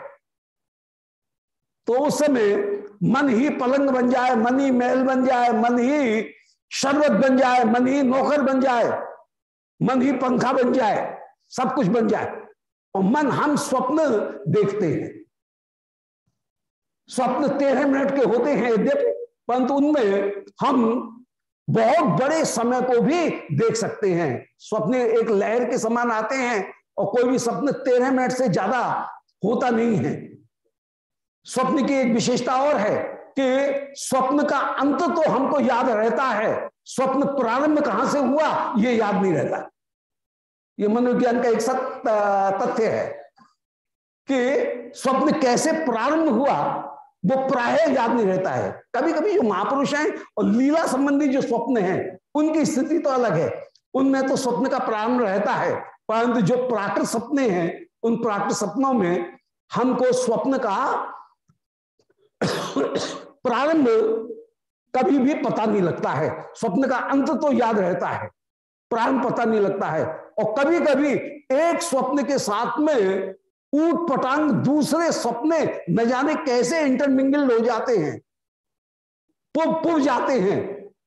तो उस समय मन ही पलंग बन जाए, मन ही महल बन जाए, मन ही शरबत बन जाए, मन ही नौकर बन जाए, मन ही पंखा बन जाए, सब कुछ बन जाए। और मन हम स्वप्न देखते हैं। स्वप्न तेरह मिनट के होते हैं यद्यपि, परंतु उनमें हम बहुत बड़े समय को भी देख सकते हैं। स्वप्न एक लहर के समान आते हैं और कोई भी स्वप्न तेरह मिनट से ज़्यादा होता नहीं है। स्वप्न की एक विशेषता और है कि स्वप्न का अंत तो हमको याद रहता है। स्वप्न प्रारंभ कहाँ से हुआ यह याद नहीं रहता। ये मनोविज्ञान का एक सत्य तथ्य है कि स्वप्न कैसे प्रारंभ हुआ, वो प्राय याद नहीं रहता है। कभी कभी जो महापुरुष हैं और लीला संबंधी जो स्वप्न हैं, उनकी स्थिति तो अलग है। उनमें तो स्वप्न का प्रारंभ रहता है। परंतु जो प्राकृत सपने हैं, उन प्राकृत सपनों में हमको स्वप्न का प्रारंभ कभी भी पता नहीं लगता है। स्वप्न का अंत तो याद रहता है, प्रारंभ पता नहीं लगता है। और कभी कभी एक स्वप्न के साथ में ऊट पटांग दूसरे सपने न जाने कैसे इंटरमिंगल हो जाते हैं। पुब पुब जाते हैं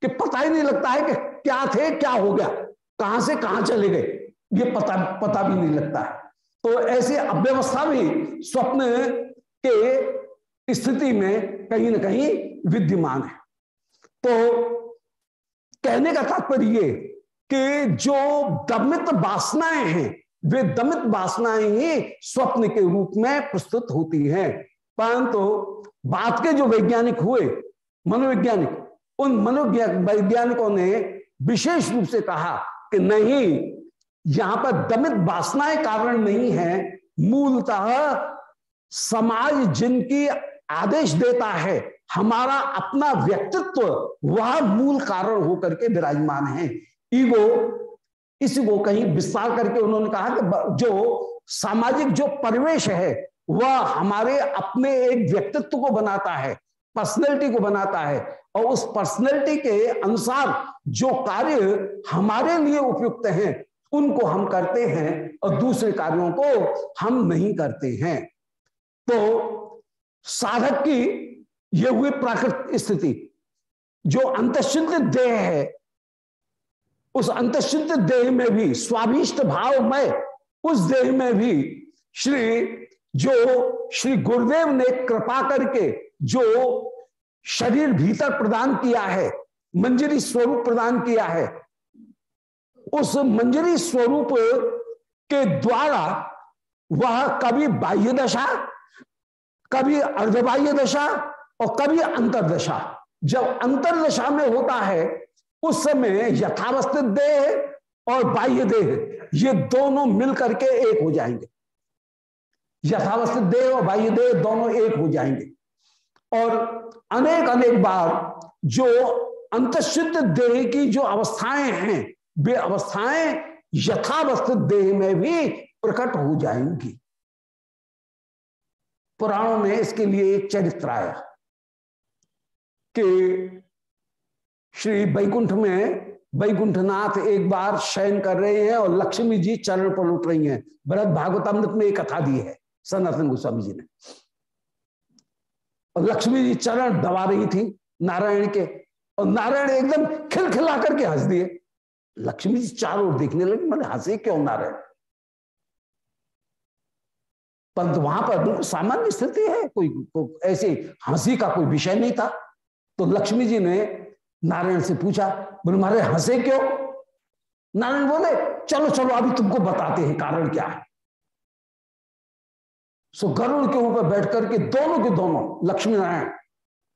कि पता ही नहीं लगता है कि क्या थे, क्या हो गया, कहाँ से कहाँ चले गए। ये पता पता भी नहीं लगता। है तो ऐसी अव्यवस्था भी स्वप्न के स्थिति में कहीं ना कहीं विद्यमान है। तो कहने का तात्पर्य ये कि जो दमित वासनाएँ हैं, वे दमित वासनाएँ ही स्वप्न के रूप में प्रस्तुत होती हैं। परंतु बात के जो वैज्ञानिक हुए, मनोवैज्ञानिक, उन मनोवैज्ञानिकों ने विशेष रूप से कहा कि नहीं यहाँ पर दमित वासनाएँ कारण नहीं है, मूलतः समाज जिनकी आदेश देता है, हमारा अपना व्यक्तित्व, वह मूल कारण होकर के विराजमान है। ईगो, इसी को कहीं विस्तार करके उन्होंने कहा कि जो सामाजिक जो परिवेश है, वह हमारे अपने एक व्यक्तित्व को बनाता है, पर्सनैलिटी को बनाता है, और उस पर्सनैलिटी के अनुसार जो कार्य हमारे लिए उपयुक्त हैं उनको हम करते हैं और दूसरे कार्यों को हम नहीं करते हैं। तो साधक की ये हुई प्राकृत स्थिति, जो अंतश्चिंत देह है, उस अंतश्चिंत देह में भी, स्वाभिष्ट भाव में, उस देह में भी श्री, जो श्री गुरुदेव ने कृपा करके जो शरीर भीतर प्रदान किया है, मंजरी स्वरूप प्रदान किया है उस मंजरी स्वरूप के द्वारा वह कभी बाह्य दशा, कभी अर्धबाह्य दशा और कभी अंतरदशा। जब अंतरदशा में होता है, उस समय यथावस्थित देह और बाह्य देह, ये दोनों मिलकर के एक हो जाएँगे। यथावस्थित देह और बाह्य देह दोनों एक हो जाएँगे। और अनेक अनेक बार जो अंतशिद्ध देह की जो अवस्थाएँ हैं वे अवस्थाएँ यथावस्थित देह में भी प्रकट हो जाएँगी। पुराणों में इसके लिए एक चरित्र आया कि श्री बैकुंठ में बैकुंठनाथ एक बार शयन कर रहे हैं और लक्ष्मी जी चरण पर उठ रही हैं। भरत भागवतामृत में एक कथा दी है, सनातन गोस्वामी जी ने। और लक्ष्मी जी चरण दबा रही थी नारायण के और नारायण एकदम खिलखिला करके हंस दिए। लक्ष्मी जी चारों ओर देखने लगे मैंने हंसे क्यों नारायण परंतु वहाँ पर बिल्कुल सामान्य स्थिति है कोई, को, ऐसे हँसी का कोई विषय नहीं था। तो लक्ष्मी जी ने नारायण से पूछा बोले मारे हंसे क्यों? नारायण बोले चलो चलो अभी तुमको बताते हैं कारण क्या है। सो गरुड़ के ऊपर बैठ करके दोनों के दोनों लक्ष्मी नारायण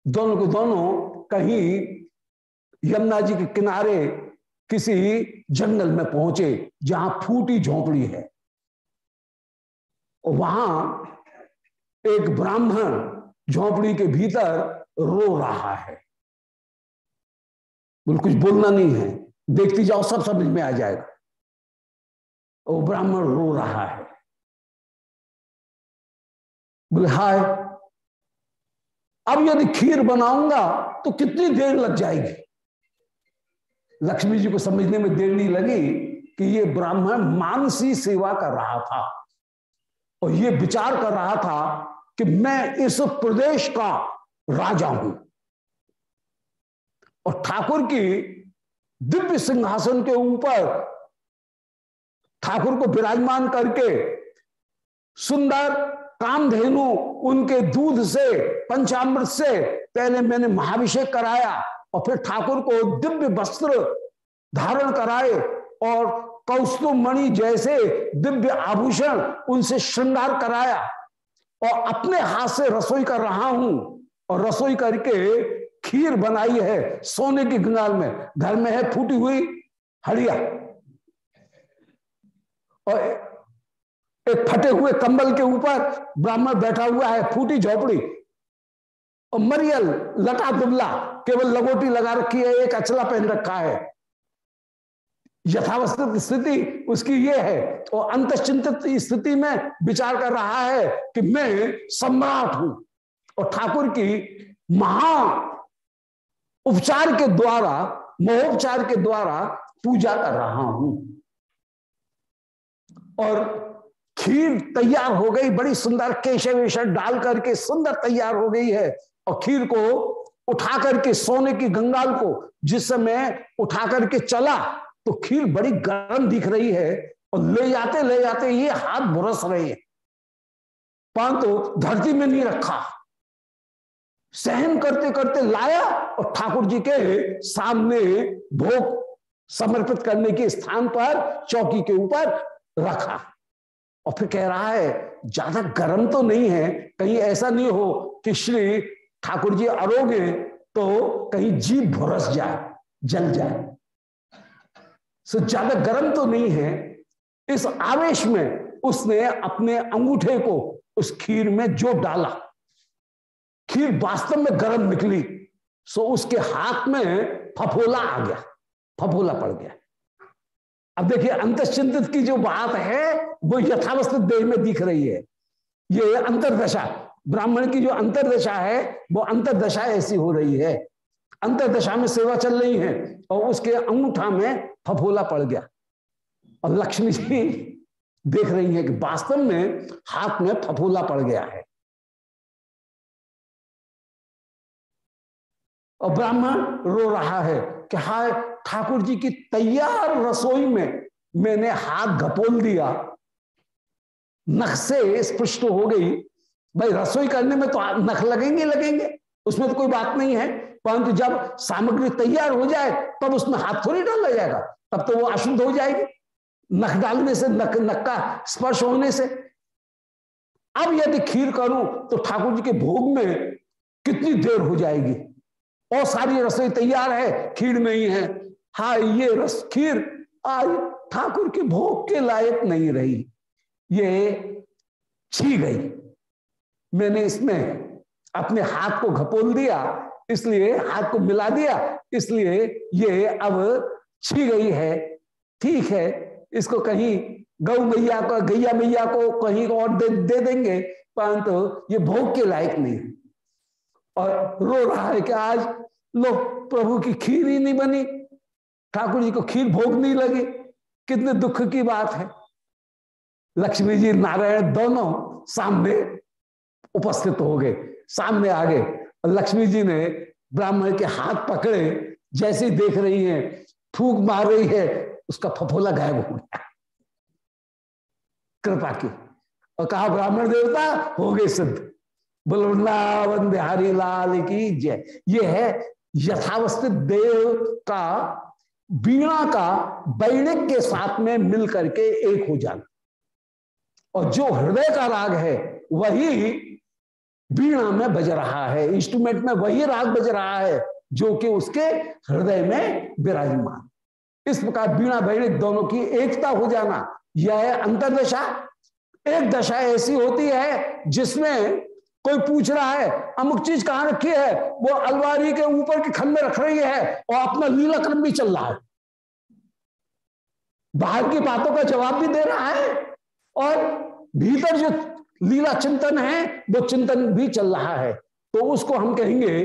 दोनों के दोनों कहीं यमुना जी के किनारे किसी जंगल में पहुँचे जहाँ फूटी झोंपड़ी है, वहाँ एक ब्राह्मण झोपड़ी के भीतर रो रहा है। बोल, कुछ बोलना नहीं है, देखती जाओ, सब समझ में आ जाएगा। वो ब्राह्मण रो रहा है। बोले, हाय, अब यदि खीर बनाऊँगा तो कितनी देर लग जाएगी? लक्ष्मी जी को समझने में देर नहीं लगी कि ये ब्राह्मण मानसी सेवा कर रहा था। और ये विचार कर रहा था कि मैं इस प्रदेश का राजा हूँ। और ठाकुर की दिव्य सिंहासन के ऊपर ठाकुर को विराजमान करके सुंदर कामधेनु उनके दूध से, पंचामृत से पहले मैंने महाभिषेक कराया और फिर ठाकुर को दिव्य वस्त्र धारण कराए और कौस्तु मणि जैसे दिव्य आभूषण उनसे श्रृंगार कराया। और अपने हाथ से रसोई कर रहा हूँ और रसोई करके खीर बनाई है सोने की गंगाल में। घर में है, फूटी हुई हड़िया। और एक फटे हुए कंबल के ऊपर ब्राह्मण बैठा हुआ है, फूटी झोपड़ी। और मरियल लटा दुबला, केवल लगोटी लगा रखी है, एक अचला पहन रखा है। यथावस्थित स्थिति उसकी ये है और अंतचिंतित स्थिति में विचार कर रहा है कि मैं सम्राट हूँ। और ठाकुर की महा उपचार के द्वारा, महोपचार के द्वारा पूजा कर रहा हूँ। और खीर तैयार हो गई, बड़ी सुंदर वेशर डाल करके सुंदर तैयार हो गई है। और खीर को उठा करके सोने की गंगाल को जिस समय उठा करके चला तो खीर बड़ी गर्म दिख रही है और ले जाते ले जाते ये हाथ बुरस रहे हैं। परंतु धरती में नहीं रखा। सहन करते करते लाया और ठाकुर जी के सामने भोग समर्पित करने के स्थान पर, चौकी के ऊपर रखा। और फिर कह रहा है, ज़्यादा गर्म तो नहीं है, कहीं ऐसा नहीं हो कि श्री ठाकुर जी अरोगे तो कहीं जीप भुरस जाए, जल जाए। सो ज़्यादा गर्म तो नहीं है। इस आवेश में उसने अपने अंगूठे को उस खीर में जो डाला, खीर वास्तव में गर्म निकली सो उसके हाथ में फफोला आ गया, फफोला पड़ गया। अब देखिए, अंतश्चिंतित की जो बात है, वो यथावस्थित देह में दिख रही है। ये अंतरदशा। ब्राह्मण की जो अंतरदशा है, वो अंतरदशा ऐसी हो रही है। अंतरदशा में सेवा चल रही है और उसके अंगूठा में फफोला पड़ गया। और लक्ष्मी जी देख रही है कि वास्तव में हाथ में फफोला पड़ गया है। और ब्राह्मण रो रहा है कि हाय, ठाकुर जी की तैयार रसोई में मैंने हाथ घपोल दिया। नख से स्पृष्ट हो गई भाई रसोई करने में तो नख लगेंगे लगेंगे। उसमें तो कोई बात नहीं है। परंतु जब सामग्री तैयार हो जाए, तब उसमें हाथ थोड़ी डाला जाएगा। तब तो वो अशुद्ध हो जाएगी। नख डालने से नक नक का स्पर्श होने से। अब यदि खीर करूँ तो ठाकुर जी के भोग में कितनी देर हो जाएगी? और सारी रसोई तैयार है, खीर नहीं है हा। ये रस खीर आज ठाकुर के भोग के लायक नहीं रही। ये छी गई। मैंने इसमें अपने हाथ को घपोल दिया इसलिए हाथ को मिला दिया इसलिए ये अब छी गई है। ठीक है इसको कहीं गौ मैया को गैया मैया को कहीं और दे, दे देंगे परंतु तो ये भोग के लायक नहीं है। और रो रहा है कि आज लो प्रभु की खीर ही नहीं बनी ठाकुर जी को खीर भोग नहीं लगी। कितने दुख की बात है। लक्ष्मी जी नारायण दोनों सामने उपस्थित हो गए, सामने आ गए। लक्ष्मी जी ने ब्राह्मण के हाथ पकड़े, जैसे देख रही हैं, फूक मार रही है, उसका फफोला गायब हो गया। कृपा की। और कहा, ब्राह्मण देवता, हो गए सिद्ध। बुलवृंदावन बिहारी लाल की जय। ये है यथावस्थित देव का बीणा का बैणिक के साथ में मिल करके एक हो जाना। और जो हृदय का राग है, वही बीणा में बज रहा है इंस्ट्रूमेंट में वही राग बज रहा है, जो कि उसके हृदय में विराजमान। इस प्रकार बीणा बैणिक दोनों की एकता हो जाना, यह है अंतरदशा। एक दशा ऐसी होती है जिसमें कोई पूछ रहा है, अमुक चीज़ कहाँ रखी है? वो अलवारी के ऊपर के खंभे रख रही है और अपना लीला क्रम भी चल रहा है। बाहर की बातों का जवाब भी दे रहा है और भीतर जो लीला चिंतन है वो चिंतन भी चल रहा है तो उसको हम कहेंगे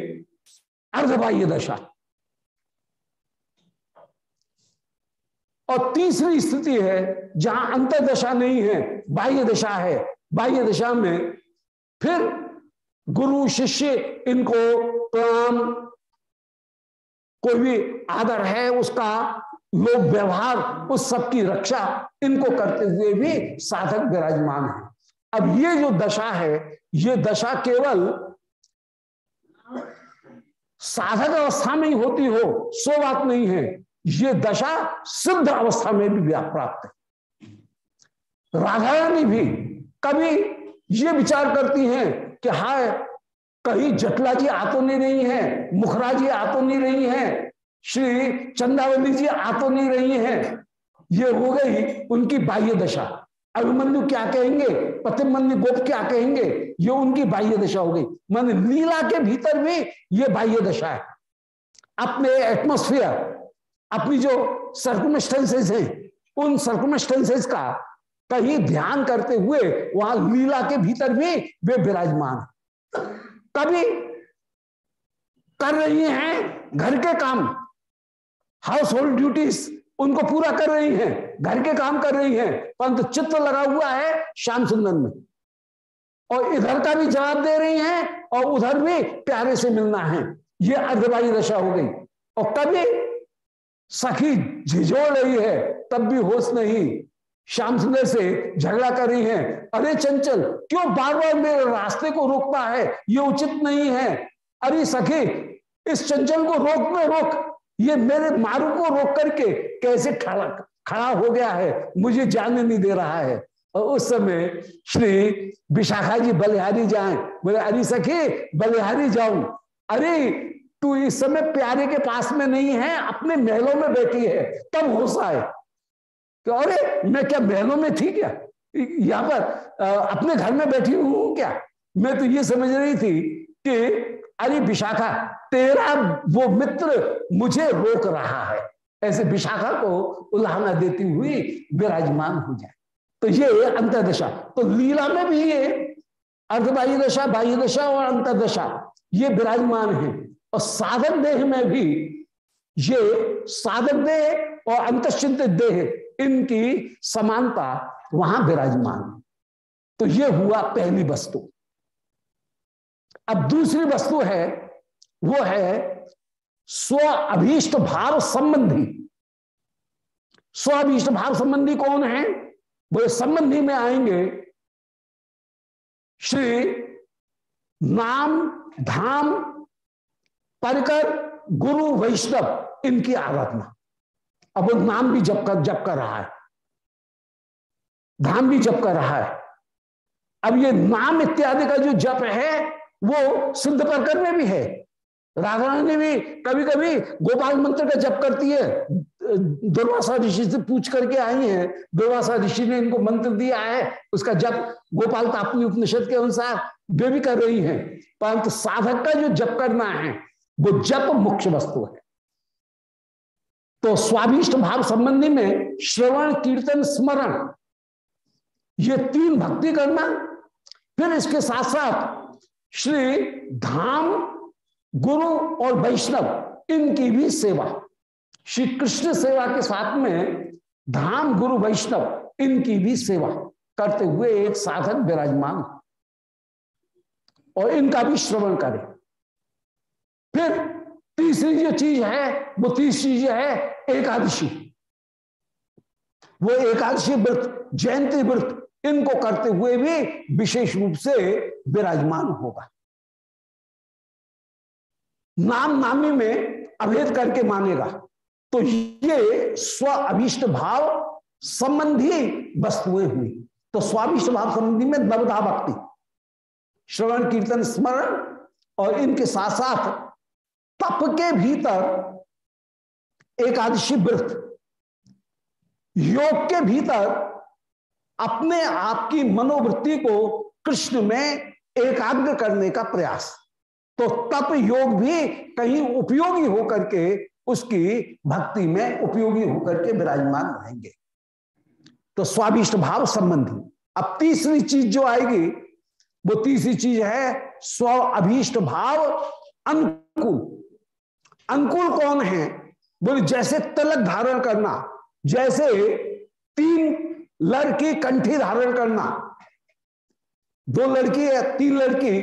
अर्धबाह्य दशा। और तीसरी स्थिति है, जहाँ अंतर दशा नहीं है, बाह्य दशा है। बाह्य दशा में फिर गुरु, शिष्य, इनको प्रणाम, कोई भी आदर है, उसका लोक व्यवहार, उस सब की रक्षा, इनको करते हुए भी साधक विराजमान है। अब ये जो दशा है, ये दशा केवल साधक अवस्था में ही होती हो, सो बात नहीं है। ये दशा सिद्ध अवस्था में भी प्राप्त है। राधा रानी भी कभी ये विचार करती हैं कि हाय, कहीं जटला जी आ तो नहीं रही है मुखरा जी आ तो नहीं रही है, श्री चंदावली जी आ तो नहीं रही है। ये हो गई उनकी बाह्य दशा। अभिमन्यु क्या कहेंगे? पतिमन्यु गोप क्या कहेंगे? ये उनकी बाह्य दशा हो गई। मान लीला के भीतर भी ये बाह्य दशा है। अपने एटमोस्फियर अपनी जो सर्कुमिस्टेंसेस हैं, उन सर्कुमिस्टेंसेस का कहीं ध्यान करते हुए वहाँ लीला के भीतर भी वे विराजमान कभी कर रही हैं घर के काम हाउस होल्ड ड्यूटीज़ उनको पूरा कर रही हैं, घर के काम कर रही हैं, परंतु चित्र लगा हुआ है श्याम सुंदर में। और इधर का भी जवाब दे रही हैं और उधर भी प्यारे से मिलना है। ये अर्धवाई दशा हो गई। और कभी सखी झिझोड़ रही है, तब भी होश नहीं। श्याम सुंदर से झगड़ा कर रही है। अरे चंचल, क्यों बार बार मेरे रास्ते को रोकता है? ये उचित नहीं है। अरे सखी, इस चंचल को रोक में रोक। ये मेरे मारू को रोक करके कैसे खड़ा खड़ा हो गया है, मुझे जाने नहीं दे रहा है। और उस समय श्री विशाखा जी, बलिहारी जाए। बोले, अरे सखी, बलिहारी जाऊँ। अरे, तू इस समय प्यारे के पास में नहीं है, अपने महलों में बैठी है। तब होश आए। कि अरे, मैं क्या महलों में थी क्या? यहाँ पर अपने घर में बैठी हूँ क्या? मैं तो ये समझ रही थी कि, अरे विशाखा तेरा वो मित्र मुझे रोक रहा है। ऐसे विशाखा को उल्हाना देती हुई विराजमान हो जाए। तो ये अंतरदशा। तो लीला में भी ये अर्धबाह्य दशा, बाह्य दशा और अंतरदशा, ये विराजमान है। और साधक देह में भी ये साधक देह और अंतश्चिंतित देह, इनकी समानता वहाँ विराजमान तो ये हुआ पहली वस्तु। अब दूसरी वस्तु है वो है स्व अभीष्ट भाव संबंधी। स्व अभीष्ट भाव संबंधी कौन है? वो संबंधी में आएँगे श्री नाम, धाम, परिकर, गुरु, वैष्णव, इनकी आराधना। अब वो नाम भी जप कर जप कर रहा है। धाम भी जप कर रहा है। अब ये नाम इत्यादि का जो जप है, वो सिद्ध प्रकर में भी है। राधा रानी भी कभी कभी गोपाल मंत्र का जप करती है। दुर्वासा ऋषि से पूछ करके आई है। दुर्वासा ऋषि ने इनको मंत्र दिया है। उसका जप गोपाल तापनी उपनिषद के अनुसार वे भी कर रही हैं। परंतु साधक का जो जप करना है, वो जप मुख्य वस्तु है। तो स्वाभिष्ट भाव संबंधी में श्रवण, कीर्तन, स्मरण, ये तीन भक्ति करना, फिर इसके साथ साथ श्री धाम गुरु और वैष्णव, इनकी भी सेवा। श्री कृष्ण सेवा के साथ में धाम गुरु वैष्णव, इनकी भी सेवा करते हुए एक साधक विराजमान। और इनका भी श्रवण करें। फिर तीसरी जो चीज़ है, वो तीसरी चीज़ है, एकादशी। वो एकादशी व्रत, जयंती व्रत, इनको करते हुए भी विशेष रूप से विराजमान होगा। नाम नामी में अभेद करके मानेगा। तो ये स्व अभिष्ट भाव संबंधी वस्तुएँ हुई। तो स्वाभिष्ट भाव संबंधी में नवधा भक्ति, श्रवण, कीर्तन, स्मरण और इनके साथ साथ तप के भीतर एकादशी व्रत। योग के भीतर अपने आप की मनोवृत्ति को कृष्ण में एकाग्र करने का प्रयास। तो तप योग भी कहीं उपयोगी होकर के उसकी भक्ति में उपयोगी होकर के विराजमान रहेंगे। तो स्वाभिष्ट भाव संबंधी, अब तीसरी चीज़ जो आएगी, वो तीसरी चीज़ है स्व अभीष्ट भाव अनुकूल। अनुकूल कौन है? बोले, जैसे तलक धारण करना, जैसे तीन लड़की कंठी धारण करना। दो लड़की या तीन लड़की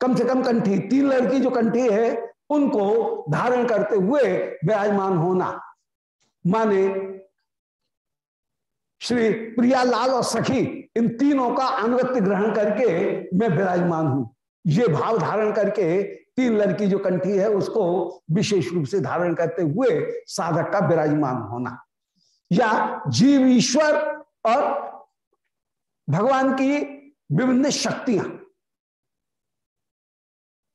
कम से कम कंठी। तीन लड़की जो कंठी है, उनको धारण करते हुए विराजमान होना। माने श्री प्रियालाल और सखी, इन तीनों का अनुगत्य ग्रहण करके मैं विराजमान हूँ। ये भाव धारण करके तीन लड़की जो कंठी है, उसको विशेष रूप से धारण करते हुए साधक का विराजमान होना। या जीव ईश्वर और भगवान की विभिन्न शक्तियाँ।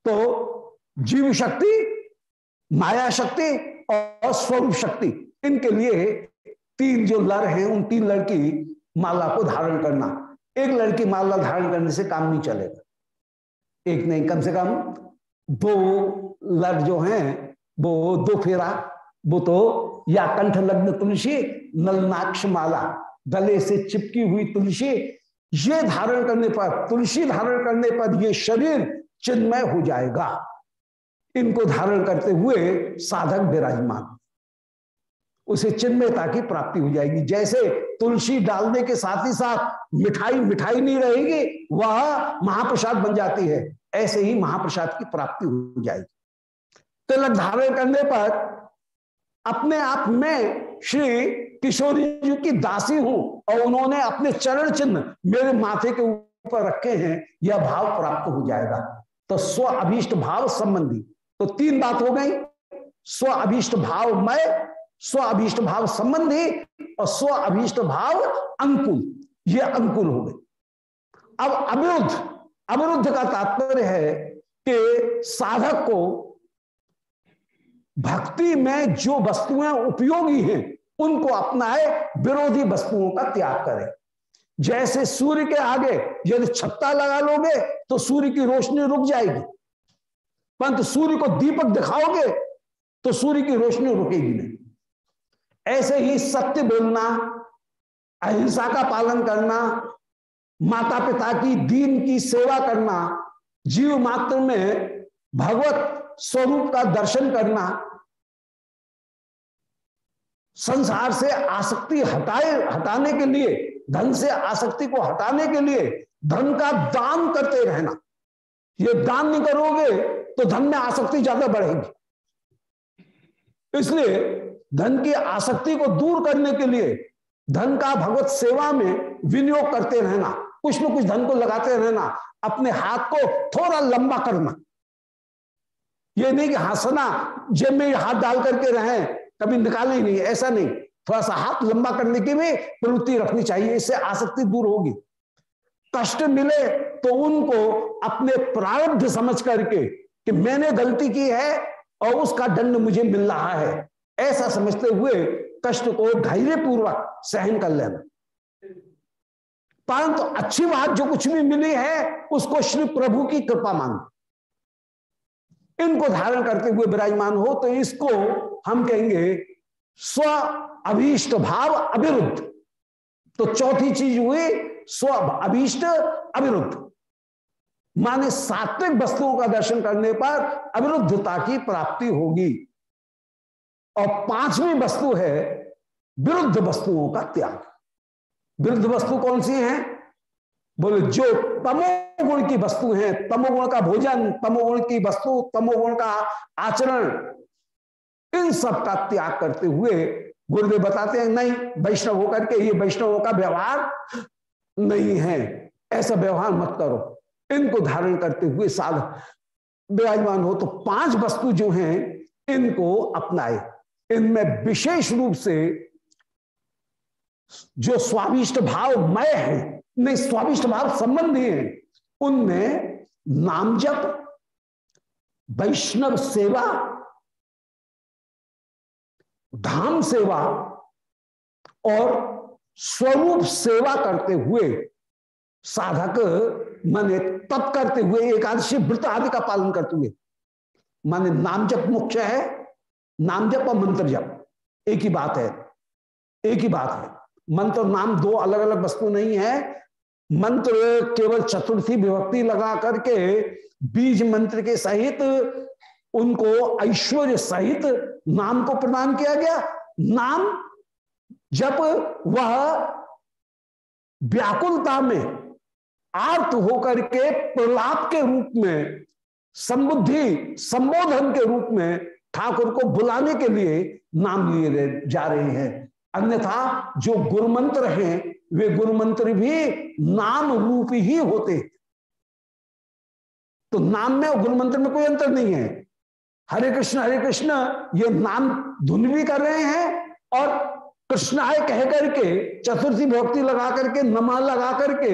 तो जीव शक्ति, माया शक्ति और स्वरूप शक्ति, इनके लिए तीन जो लड़ हैं, उन तीन लड़की माला को धारण करना। एक लड़की माला धारण करने से काम नहीं चलेगा। एक नहीं, कम से कम दो लड़ जो हैं, वो दो फेरा, वो तो या कंठ लग्न तुलसी, नलनाक्ष माला, गले से चिपकी हुई तुलसी, ये धारण करने पर, तुलसी धारण करने पर ये शरीर चिन्मय हो जाएगा। इनको धारण करते हुए साधक विराजमान। उसे चिन्मयता की प्राप्ति हो जाएगी। जैसे तुलसी डालने के साथ ही साथ मिठाई मिठाई नहीं रहेगी, वह महाप्रसाद बन जाती है। ऐसे ही महाप्रसाद की प्राप्ति हो जाएगी। तिलक धारण करने पर अपने आप में श्री किशोरी जी की दासी हूँ और उन्होंने अपने चरण चिन्ह मेरे माथे के ऊपर रखे हैं, यह भाव प्राप्त हो जाएगा। तो स्व अभीष्ट भाव संबंधी। तो तीन बात हो गई। स्व अभीष्ट भाव मय, स्व अभीष्ट भाव संबंधी और स्व अभीष्ट भाव अंकुल। ये अंकुल हो गए। अब अविरुद्ध अविरुद्ध का तात्पर्य है कि साधक को भक्ति में जो वस्तुएँ उपयोगी हैं, उनको अपनाए, विरोधी वस्तुओं का त्याग करें। जैसे सूर्य के आगे यदि छत्ता लगा लोगे तो सूर्य की रोशनी रुक जाएगी। परंतु सूर्य को दीपक दिखाओगे तो सूर्य की रोशनी रुकेगी नहीं। ऐसे ही सत्य बोलना, अहिंसा का पालन करना माता पिता की दीन की सेवा करना, जीव मात्र में भगवत स्वरूप का दर्शन करना, संसार से आसक्ति हटाए, हटाने के लिए धन से आसक्ति को हटाने के लिए धन का दान करते रहना। ये दान नहीं करोगे तो धन में आसक्ति ज़्यादा बढ़ेगी। इसलिए धन की आसक्ति को दूर करने के लिए धन का भगवत सेवा में विनियोग करते रहना, कुछ न कुछ धन को लगाते रहना, अपने हाथ को थोड़ा लंबा करना। ये नहीं कि हंसना, जेब में हाथ डाल करके रहें, कभी निकाले ही नहीं, ऐसा नहीं। थोड़ा सा हाथ लंबा करने की भी प्रवृत्ति रखनी चाहिए, इससे आसक्ति दूर होगी। कष्ट मिले तो उनको अपने प्रारब्ध समझ करके कि मैंने गलती की है और उसका दंड मुझे मिल रहा है, ऐसा समझते हुए कष्ट को धैर्य पूर्वक सहन कर लेना। परंतु तो अच्छी बात जो कुछ भी मिली है, उसको श्री प्रभु की कृपा मान। इनको धारण करते हुए विराजमान हो तो इसको हम कहेंगे स्व अभीष्ट भाव अविरुद्ध तो चौथी चीज़ हुई, स्व अभीष्ट अविरुद्ध माने सात्विक वस्तुओं का दर्शन करने पर अविरुद्धता की प्राप्ति होगी। और पांचवी वस्तु है, विरुद्ध वस्तुओं का त्याग। विरुद्ध वस्तु कौन सी है? बोले, जो तमोगुण की वस्तु है, तमोगुण का भोजन, तमोगुण की वस्तु, तमोगुण का आचरण इन सब का त्याग करते हुए गुरुदेव बताते हैं, नहीं, वैष्णव होकर के ये वैष्णवों का व्यवहार नहीं है। ऐसा व्यवहार मत करो। इनको धारण करते हुए साध विराजमान हो तो पाँच वस्तु जो हैं, इनको अपनाए। इनमें विशेष रूप से जो स्वाभिष्ट भाव मय है, नहीं, स्वाभिष्ट भाव संबंधी है, उनमें नामजप, वैष्णव सेवा धाम सेवा और स्वरूप सेवा करते हुए साधक माने तप करते हुए एकादशी व्रत आदि का पालन करते हुए, माने नाम जप मुख्य है, नाम जप और मंत्र जप, एक ही बात है, एक ही बात है। मंत्र नाम दो अलग अलग वस्तु नहीं है, मंत्र केवल चतुर्थी विभक्ति लगा करके बीज मंत्र के सहित उनको ऐश्वर्य सहित नाम को प्रदान किया गया। नाम जब वह व्याकुलता में आर्त होकर के प्रलाप के रूप में, संबुद्धि, संबोधन के रूप में ठाकुर को बुलाने के लिए नाम लिए जा रहे हैं। अन्यथा जो गुरु मंत्र हैं, वे गुरु मंत्र भी नाम रूप ही होते। तो नाम में और गुरु मंत्र में कोई अंतर नहीं है। हरे कृष्ण हरे कृष्ण, ये नाम धुन भी कर रहे हैं और कृष्णाय कह करके, चतुर्थी भक्ति लगा करके, नमा लगा करके,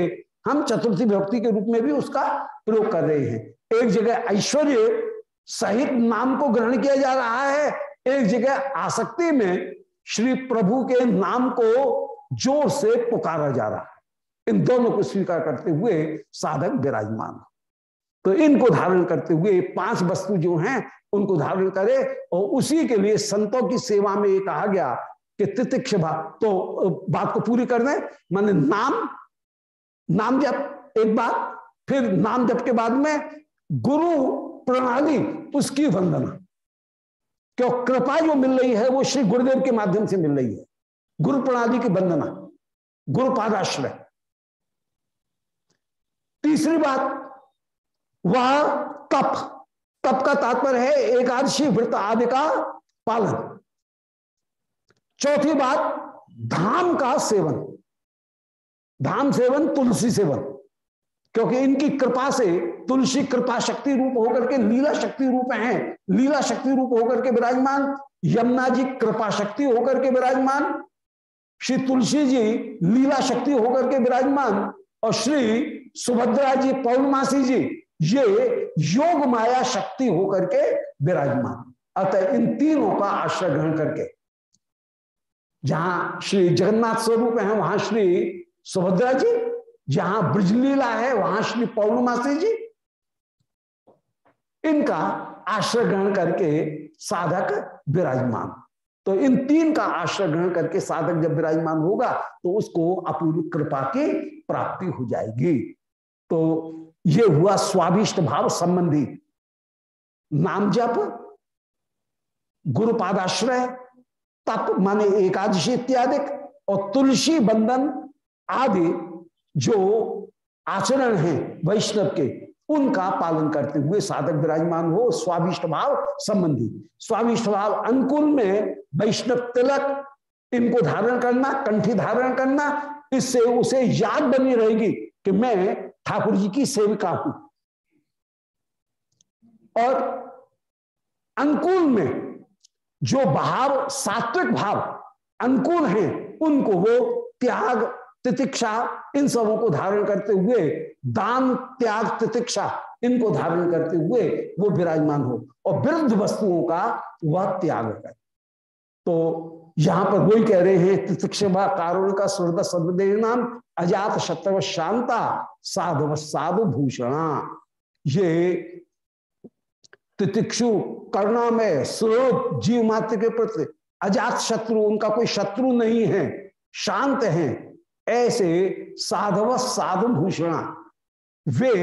हम चतुर्थी भक्ति के रूप में भी उसका प्रयोग कर रहे हैं। एक जगह ऐश्वर्य सहित नाम को ग्रहण किया जा रहा है, एक जगह आसक्ति में श्री प्रभु के नाम को ज़ोर से पुकारा जा रहा है। इन दोनों को स्वीकार करते हुए साधक विराजमान। तो इनको धारण करते हुए पाँच वस्तु जो हैं, उनको धारण करे और उसी के लिए संतों की सेवा में ये कहा गया कि तितिक्ष तो बात को पूरी कर दें, माने नाम नाम जप, एक बात, फिर नाम जप के बाद में गुरु प्रणाली, उसकी वंदना। क्यों? कृपा जो मिल रही है, वो श्री गुरुदेव के माध्यम से मिल रही है। गुरु प्रणाली की वंदना, गुरु पादाश्रय। तीसरी बात वह तप तप का तात्पर्य है एकादशी व्रत आदि का पालन। चौथी बात, धाम का सेवन। धाम सेवन, तुलसी सेवन। क्योंकि इनकी कृपा से तुलसी कृपा शक्ति रूप होकर के लीला शक्ति रूप है। लीला शक्ति रूप होकर के विराजमान, यमुना जी कृपा शक्ति होकर के विराजमान, श्री तुलसी जी लीला शक्ति होकर के विराजमान, और श्री सुभद्रा जी, पौर्णमासी जी ये योग माया शक्ति होकर के विराजमान। अतः इन तीनों का आश्रय ग्रहण करके, जहाँ श्री जगन्नाथ स्वरूप है, वहाँ श्री सुभद्रा जी, जहाँ ब्रजलीला है, वहाँ श्री पौर्णमासी जी, इनका आश्रय ग्रहण करके साधक विराजमान। तो इन तीन का आश्रय ग्रहण करके साधक जब विराजमान होगा तो उसको अपूर्व कृपा की प्राप्ति हो जाएगी। तो ये हुआ स्वाभिष्ट भाव संबंधी। नाम जप गुरुपादाश्रय, तप माने एकादशी इत्यादि, और तुलसी बंधन आदि जो आचरण है वैष्णव के, उनका पालन करते हुए साधक विराजमान हो स्वाभिष्ट भाव संबंधी। स्वाभिष्ट भाव अनुकूल में वैष्णव तिलक, इनको धारण करना, कंठी धारण करना, इससे उसे याद बनी रहेगी कि मैं ठाकुर जी की सेविका हूँ। और अनुकूल में जो भाव, सात्विक भाव अनुकूल हैं, उनको वो त्याग, तितिक्षा, इन सबों को धारण करते हुए, दान, त्याग, तितिक्षा, इनको धारण करते हुए वो विराजमान हो। और विरुद्ध वस्तुओं का वह त्याग कर तो यहाँ पर वही कह रहे हैं तितिक्षा कारुण का स्वर्ग सर्वदेव नाम अजात शत्रव शांता साधु साधु भूषणा ये तितिक्षु करुणा में स्रोत जीव मात्र के प्रति अजात शत्रु, उनका कोई शत्रु नहीं है, शांत हैं, ऐसे साधव साधु भूषणा वे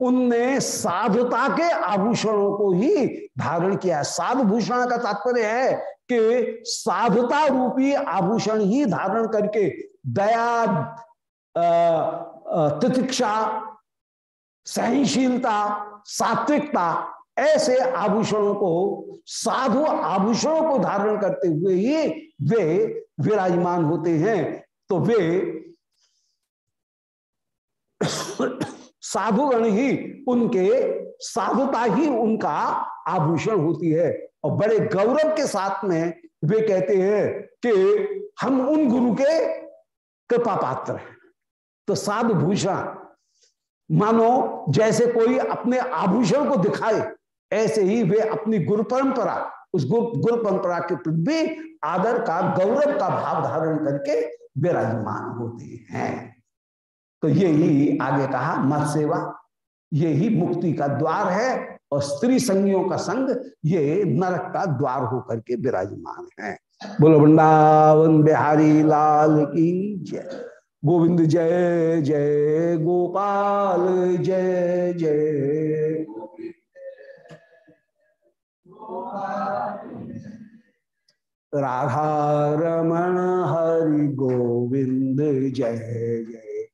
उनने साधुता के आभूषणों को ही धारण किया। साधु भूषण का तात्पर्य है कि साधुता रूपी आभूषण ही धारण करके दया तितिक्षा, सहनशीलता, सात्विकता, ऐसे आभूषणों को, साधु आभूषणों को धारण करते हुए ही वे विराजमान होते हैं। तो वे साधुगण ही उनके, साधुता ही उनका आभूषण होती है। और बड़े गौरव के साथ में वे कहते हैं कि हम उन गुरु के कृपा पात्र हैं। तो साधु भूषण मानो, जैसे कोई अपने आभूषण को दिखाए, ऐसे ही वे अपनी गुरु परंपरा, उस गुरु गुरु परंपरा के प्रति आदर का, गौरव का भाव धारण करके विराजमान होते हैं। तो ये ही आगे कहा, मत सेवा। ये ही मुक्ति का द्वार है और स्त्री संगियों का संग, ये नरक का द्वार होकर के विराजमान है। बोलो, वृंदावन बिहारी लाल की जय। गोविंद जय जय गोपाल, जय जय। राधा रमण हरि गोविंद जय जय।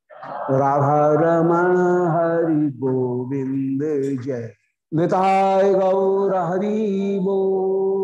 राधा रमण हरि गोविंद जय। निताय गौर हरि बोल।